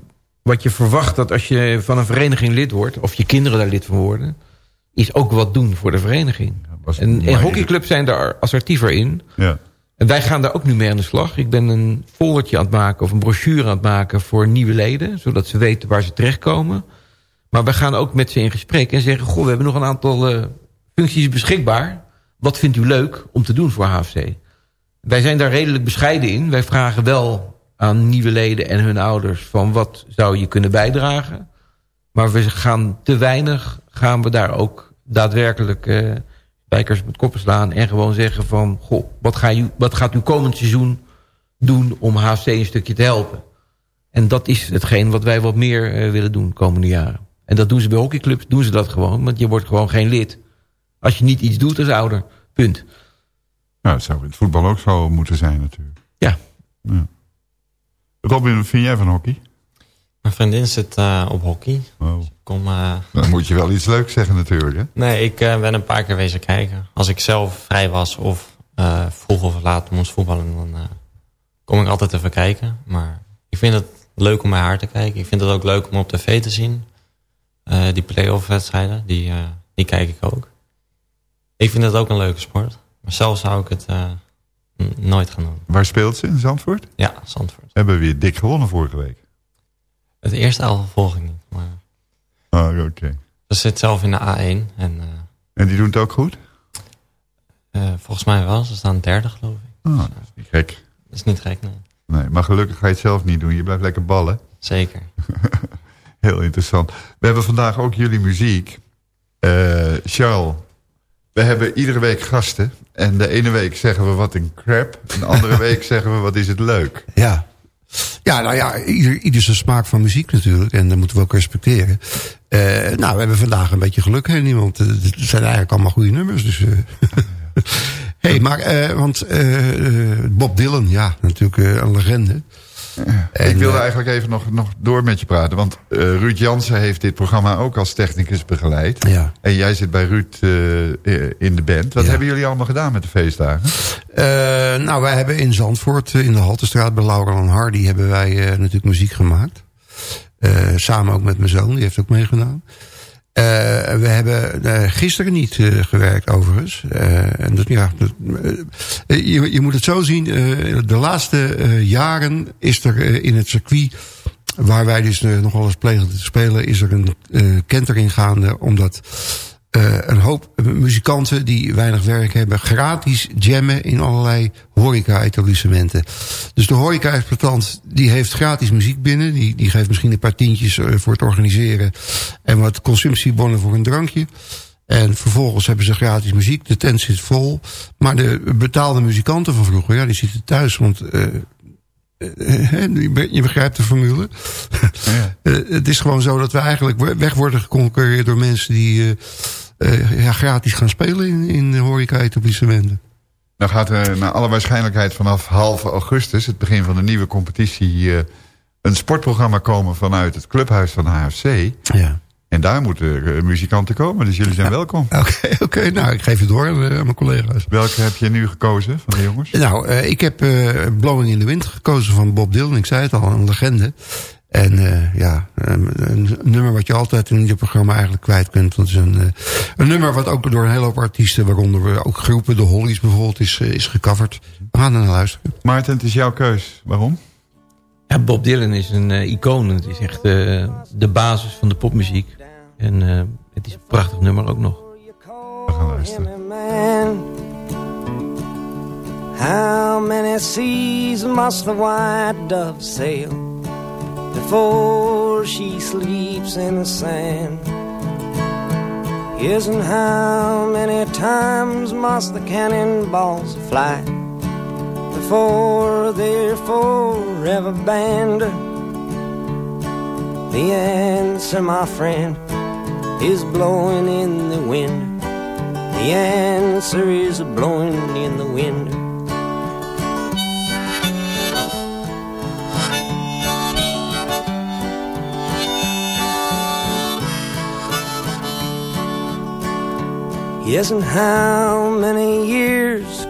wat je verwacht dat als je van een vereniging lid wordt... of je kinderen daar lid van worden... is ook wat doen voor de vereniging. En, en hockeyclubs zijn daar assertiever in. Ja. En wij gaan daar ook nu mee aan de slag. Ik ben een foldertje aan het maken of een brochure aan het maken voor nieuwe leden. Zodat ze weten waar ze terechtkomen. Maar we gaan ook met ze in gesprek en zeggen... goh, we hebben nog een aantal eh, functies beschikbaar. Wat vindt u leuk om te doen voor HFC? Wij zijn daar redelijk bescheiden in. Wij vragen wel aan nieuwe leden en hun ouders... van wat zou je kunnen bijdragen? Maar we gaan te weinig, gaan we daar ook daadwerkelijk... eh spijkers met koppen slaan en gewoon zeggen van... Goh, wat, ga je, wat gaat u komend seizoen doen om HFC een stukje te helpen? En dat is hetgeen wat wij wat meer eh, willen doen de komende jaren. En dat doen ze bij hockeyclubs, doen ze dat gewoon. Want je wordt gewoon geen lid. Als je niet iets doet als ouder. Punt. Nou, dat zou in het voetbal ook zo moeten zijn natuurlijk. Ja. ja. Robin, wat vind jij van hockey? Mijn vriendin zit eh, op hockey. Oh. Kom, eh, Dan moet je wel iets leuks zeggen natuurlijk, hè? nee, ik eh, ben een paar keer wezen kijken. Als ik zelf vrij was of vroeg of laat moest voetballen... dan kom ik altijd even kijken. Maar ik vind het leuk om bij haar te kijken. Ik vind het ook leuk om op tv te zien. Die play-off wedstrijden, die, die kijk ik ook. Ik vind het ook een leuke sport. Maar zelf zou ik het nooit gaan doen. Waar speelt ze? In Zandvoort? Ja, Zandvoort. Hebben we weer dik gewonnen vorige week. Het eerste elftal volg ik niet. Maar Oh, oké. ze zit zelf in de A1. En, eh, En die doen het ook goed? eh, volgens mij wel. Ze staan derde, geloof ik. Ah, dat is niet gek. Dat is niet gek, nee. Nee, maar gelukkig ga je het zelf niet doen. Je blijft lekker ballen. Zeker. Heel interessant. We hebben vandaag ook jullie muziek. Eh, Charles, we hebben iedere week gasten. En de ene week zeggen we wat een crap. En de andere week zeggen we wat is het leuk. Ja. Ja, nou ja, ieder, ieder zijn smaak van muziek natuurlijk. En dat moeten we ook respecteren. Eh, nou, we hebben vandaag een beetje geluk, hè, want eh, het zijn eigenlijk allemaal goede nummers. Dus, eh. hey, maar, eh, want Bob Dylan, ja, natuurlijk een legende. En, ik wilde eh, eigenlijk even nog, nog door met je praten. Want eh, Ruud Jansen heeft dit programma ook als technicus begeleid. Ja. En jij zit bij Ruud eh, in de band. Wat Ja. hebben jullie allemaal gedaan met de feestdagen? Nou, wij hebben in Zandvoort, in de Haltestraat bij Laura en Hardy... hebben wij natuurlijk muziek gemaakt. Samen ook met mijn zoon, die heeft ook meegedaan. Eh, we hebben eh, gisteren niet eh, gewerkt overigens. En dat, ja, je, je moet het zo zien. de laatste jaren is er in het circuit... waar wij dus nog wel eens plegen te spelen... is er een kentering gaande omdat... eh, een hoop muzikanten die weinig werk hebben... gratis jammen in allerlei horeca-etablissementen. Dus de horeca-exploitant die heeft gratis muziek binnen. Die, die geeft misschien een paar tientjes eh, voor het organiseren... en wat consumptiebonnen voor een drankje. En vervolgens hebben ze gratis muziek. De tent zit vol. Maar de betaalde muzikanten van vroeger... ja, die zitten thuis, want... eh, je be- je begrijpt de formule. Eh, het is gewoon zo dat we eigenlijk we- weg worden geconcureerd door mensen die eh, eh, ja, gratis gaan spelen in, in de horeca-etablissementen. Dan gaat er naar alle waarschijnlijkheid vanaf half augustus... het begin van de nieuwe competitie... eh, een sportprogramma komen vanuit het clubhuis van HFC. Ja. En daar moeten eh, muzikanten komen, dus jullie zijn welkom. Oké, oké. nou, ik geef het door aan, eh, aan mijn collega's. Welke heb je nu gekozen van de jongens? Nou, eh, ik heb Blowing in the Wind gekozen van Bob Dylan. Ik zei het al, een legende. En ja, een, een nummer wat je altijd in ieder programma eigenlijk kwijt kunt. Dat is een, een nummer wat ook door een hele hoop artiesten... waaronder we ook groepen, de Hollies bijvoorbeeld, is, is gecoverd. We gaan er naar luisteren. Maarten, het is jouw keus. Waarom? Ja, Bob Dylan is een eh, icoon. Het is echt eh, de basis van de popmuziek. En eh, het is een prachtig nummer ook nog. We gaan luisteren. How many seas must the white dove sail before she sleeps in the sand? Yes, and how many times must the cannonballs fly before they're forever banned? The answer, my friend, is blowing in the wind. The answer is blowing in the wind. Yes, and how many years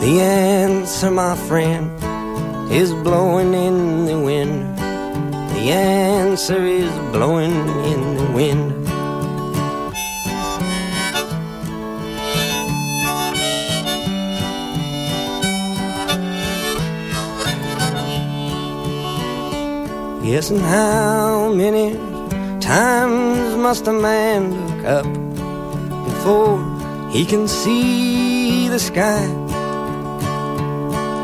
The answer, my friend, is blowing in the wind. The answer is blowing in the wind. Yes, and how many times must a man look up before he can see the sky?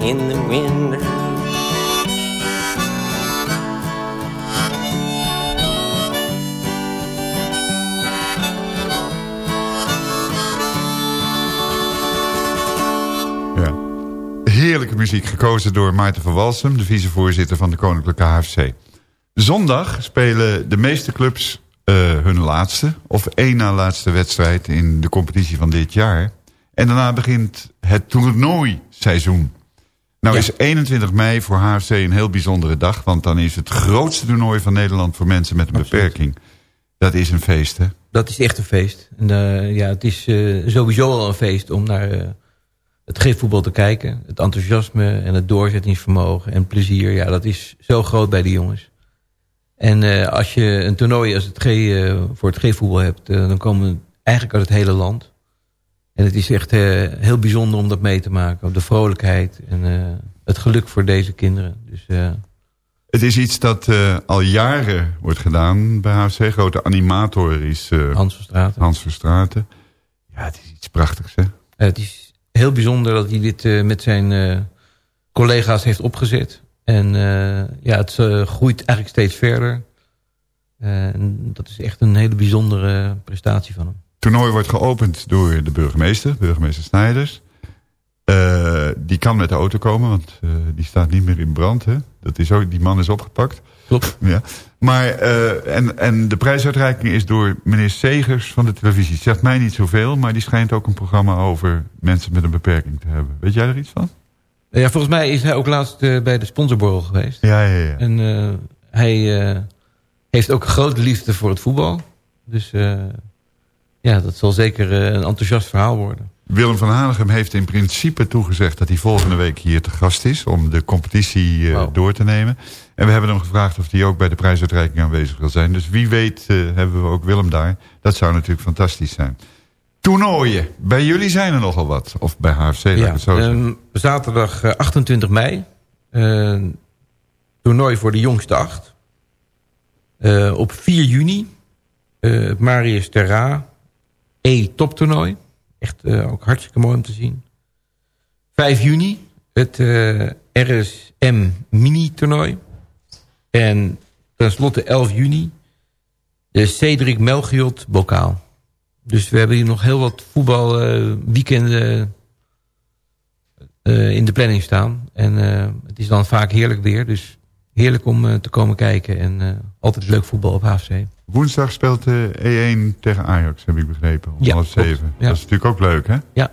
in the wind. Ja. Heerlijke muziek, gekozen door Maarten van Walsum... de vicevoorzitter van de Koninklijke HFC. Zondag spelen de meeste clubs eh, hun laatste... of één na laatste wedstrijd in de competitie van dit jaar. En daarna begint het toernooiseizoen. Nou is 21 mei voor HFC een heel bijzondere dag... want dan is het grootste toernooi van Nederland voor mensen met een beperking. Dat is een feest, hè? Dat is echt een feest. En, eh, ja, het is eh, sowieso al een feest om naar uh, het geefvoetbal te kijken. Het enthousiasme en het doorzettingsvermogen en plezier. Ja, dat is zo groot bij de jongens. En als je een toernooi als het G, voor het geefvoetbal hebt... dan komen we eigenlijk uit het hele land. En het is echt heel bijzonder om dat mee te maken. De vrolijkheid en het geluk voor deze kinderen. Dus... Het is iets dat uh, al jaren wordt gedaan bij HFC. Grote animator is uh, Hans Verstraten. Hans Verstraten. Ja, het is iets prachtigs, hè? Uh, het is heel bijzonder dat hij dit met zijn collega's heeft opgezet. En ja, het groeit eigenlijk steeds verder. en dat is echt een hele bijzondere prestatie van hem. Toernooi wordt geopend door de burgemeester, burgemeester Snijders. Uh, die kan met de auto komen, want uh, die staat niet meer in brand. Hè? Dat is ook, die man is opgepakt. Klopt. Ja. Maar, uh, en, en de prijsuitreiking is door meneer Segers van de televisie. Het zegt mij niet zoveel, maar die schijnt ook een programma over mensen met een beperking te hebben. Weet jij er iets van? Ja, volgens mij is hij ook laatst bij de sponsorborrel geweest. Ja, ja, ja. En hij heeft ook een grote liefde voor het voetbal. Dus ja, dat zal zeker een enthousiast verhaal worden. Willem van Hanegem heeft in principe toegezegd dat hij volgende week hier te gast is om de competitie uh, wow. door te nemen. En we hebben hem gevraagd of hij ook bij de prijsuitreiking aanwezig wil zijn. Dus wie weet uh, hebben we ook Willem daar. Dat zou natuurlijk fantastisch zijn. Toernooien. Bij jullie zijn er nogal wat. Of bij HFC, ja, het zo um, Zaterdag uh, 28 mei. Uh, toernooi voor de jongste acht. Op 4 juni. Marius Terra E-toptoernooi. Echt uh, ook hartstikke mooi om te zien. 5 juni, het uh, RSM mini-toernooi. En tenslotte 11 juni, de Cedric Melchiot bokaal. Dus we hebben hier nog heel wat voetbalweekenden uh, in de planning staan. En het is dan vaak heerlijk weer, dus heerlijk om te komen kijken. En altijd leuk voetbal op HFC. Woensdag speelt de E1 tegen Ajax, heb ik begrepen. Om ja, half zeven. Ja. Dat is natuurlijk ook leuk, hè? Ja.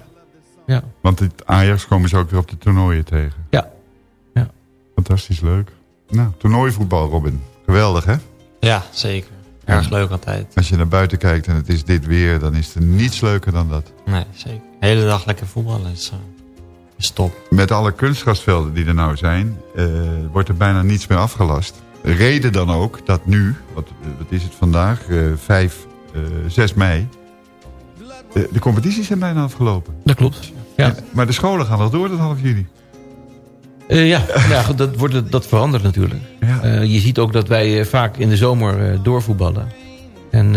ja. Want het Ajax komen ze ook weer op de toernooien tegen. Ja. ja. Fantastisch leuk. Nou, toernooivoetbal, Robin. Geweldig, hè? Ja, zeker. Erg leuk altijd. Als je naar buiten kijkt en het is dit weer, dan is er niets leuker dan dat. Nee, zeker. De hele dag lekker voetballen is, uh, is top. Met alle kunstgrasvelden die er nou zijn, uh, wordt er bijna niets meer afgelast. Reden dan ook dat nu, wat, wat is het vandaag, uh, 5, uh, 6 mei... De, de, competities zijn bijna afgelopen. Dat klopt, ja. En, maar de scholen gaan nog door tot half juli. Uh, ja, ja dat, wordt, dat verandert natuurlijk. Ja. Uh, je ziet ook dat wij vaak in de zomer doorvoetballen. En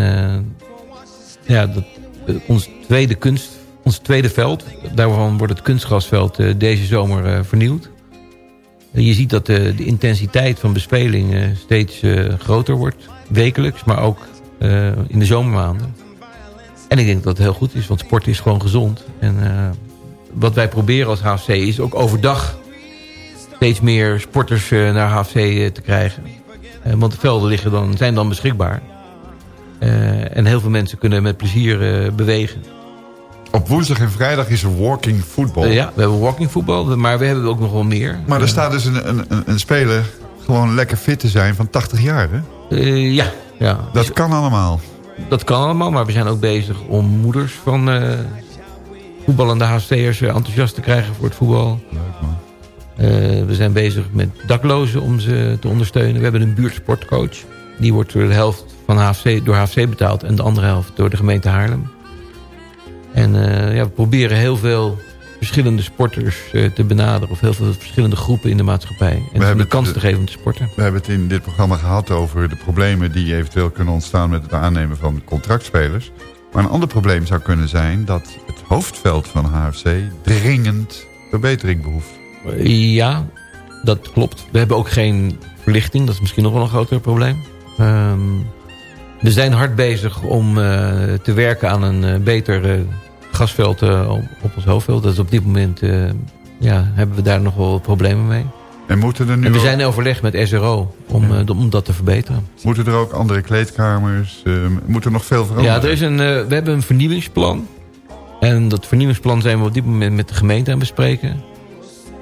ja, dat, ons, tweede kunst, ons tweede veld, daarvan wordt het kunstgrasveld deze zomer vernieuwd. Je ziet dat de, de intensiteit van bespeling uh, steeds groter wordt. Wekelijks, maar ook in de zomermaanden. En ik denk dat het heel goed is, want sport is gewoon gezond. En wat wij proberen als HFC is ook overdag steeds meer sporters naar HFC te krijgen. want de velden liggen dan, zijn dan beschikbaar. en heel veel mensen kunnen met plezier bewegen. Op woensdag en vrijdag is er walking voetbal. Uh, ja, we hebben walking voetbal, maar we hebben ook nog wel meer. Maar er staat dus een, een, een speler gewoon lekker fit te zijn van 80 jaar, hè? Uh, ja, ja. Dat dus, kan allemaal. Dat kan allemaal, maar we zijn ook bezig om moeders van uh, voetballende HFC'ers enthousiast te krijgen voor het voetbal. Leuk man. we zijn bezig met daklozen om ze te ondersteunen. We hebben een buurtsportcoach. Die wordt door de helft van HFC, door HFC betaald en de andere helft door de gemeente Haarlem. En ja, we proberen heel veel verschillende sporters te benaderen... of heel veel verschillende groepen in de maatschappij. En de kans te geven om te sporten. We hebben het in dit programma gehad over de problemen... die eventueel kunnen ontstaan met het aannemen van contractspelers. Maar een ander probleem zou kunnen zijn... dat het hoofdveld van HFC dringend verbetering behoeft. Ja, dat klopt. We hebben ook geen verlichting. Dat is misschien nog wel een groter probleem. Um, we zijn hard bezig om uh, te werken aan een uh, beter uh, gasveld op ons hoofdveld. Dat is op dit moment ja, hebben we daar nog wel problemen mee. En, moeten er nu en we zijn in overleg met SRO om, ja. om dat te verbeteren. Moeten er ook andere kleedkamers? moet er nog veel veranderen? Ja, er is een, we hebben een vernieuwingsplan. En dat vernieuwingsplan zijn we op dit moment met de gemeente aan het bespreken.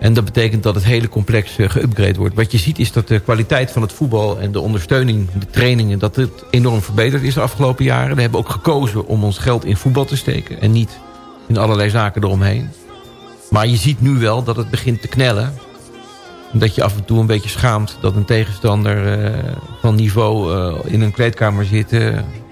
En dat betekent dat het hele complex uh, geüpgrade wordt. Wat je ziet is dat de kwaliteit van het voetbal en de ondersteuning, de trainingen... dat het enorm verbeterd is de afgelopen jaren. We hebben ook gekozen om ons geld in voetbal te steken... en niet in allerlei zaken eromheen. Maar je ziet nu wel dat het begint te knellen. Dat je af en toe een beetje schaamt dat een tegenstander uh, van niveau uh, in een kleedkamer zit...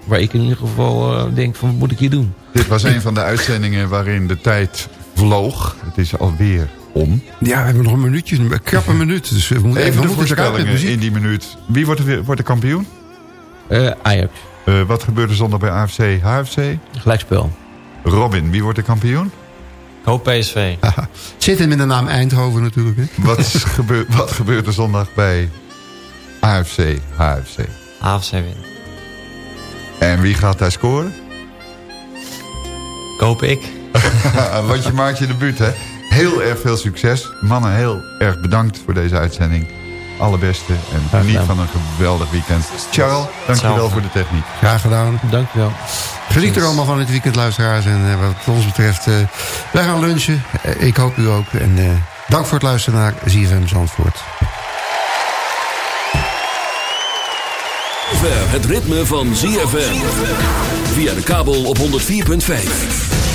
waar ik in ieder geval denk van wat moet ik hier doen? Dit was een van de uitzendingen waarin de tijd vloog. Het is alweer om. Ja, we hebben nog een minuutje, een krappe minuut. Dus we moeten even, even de voorspellingen in die minuut. Wie wordt de, wordt de kampioen? Uh, Ajax. Uh, wat gebeurt er zondag bij AFC? HFC? Gelijkspel. Robin, wie wordt de kampioen? Ik hoop PSV. Zit in met de naam Eindhoven natuurlijk. Hè? Wat, gebeurt, wat gebeurt er zondag bij AFC, HFC? AFC wint. En wie gaat daar scoren? Koop ik. Want je maakt je debuut, hè? Heel erg veel succes. Mannen, heel erg bedankt voor deze uitzending. Allerbeste en geniet van een geweldig weekend. Charles, dankjewel voor de techniek. Graag gedaan. Dankjewel. Geniet er allemaal van dit weekend, luisteraars. En uh, wat ons betreft, uh, wij gaan lunchen. Uh, ik hoop u ook. En dank voor het luisteren naar ZFM Zandvoort. Het ritme van ZFM. Via de kabel op 104.5.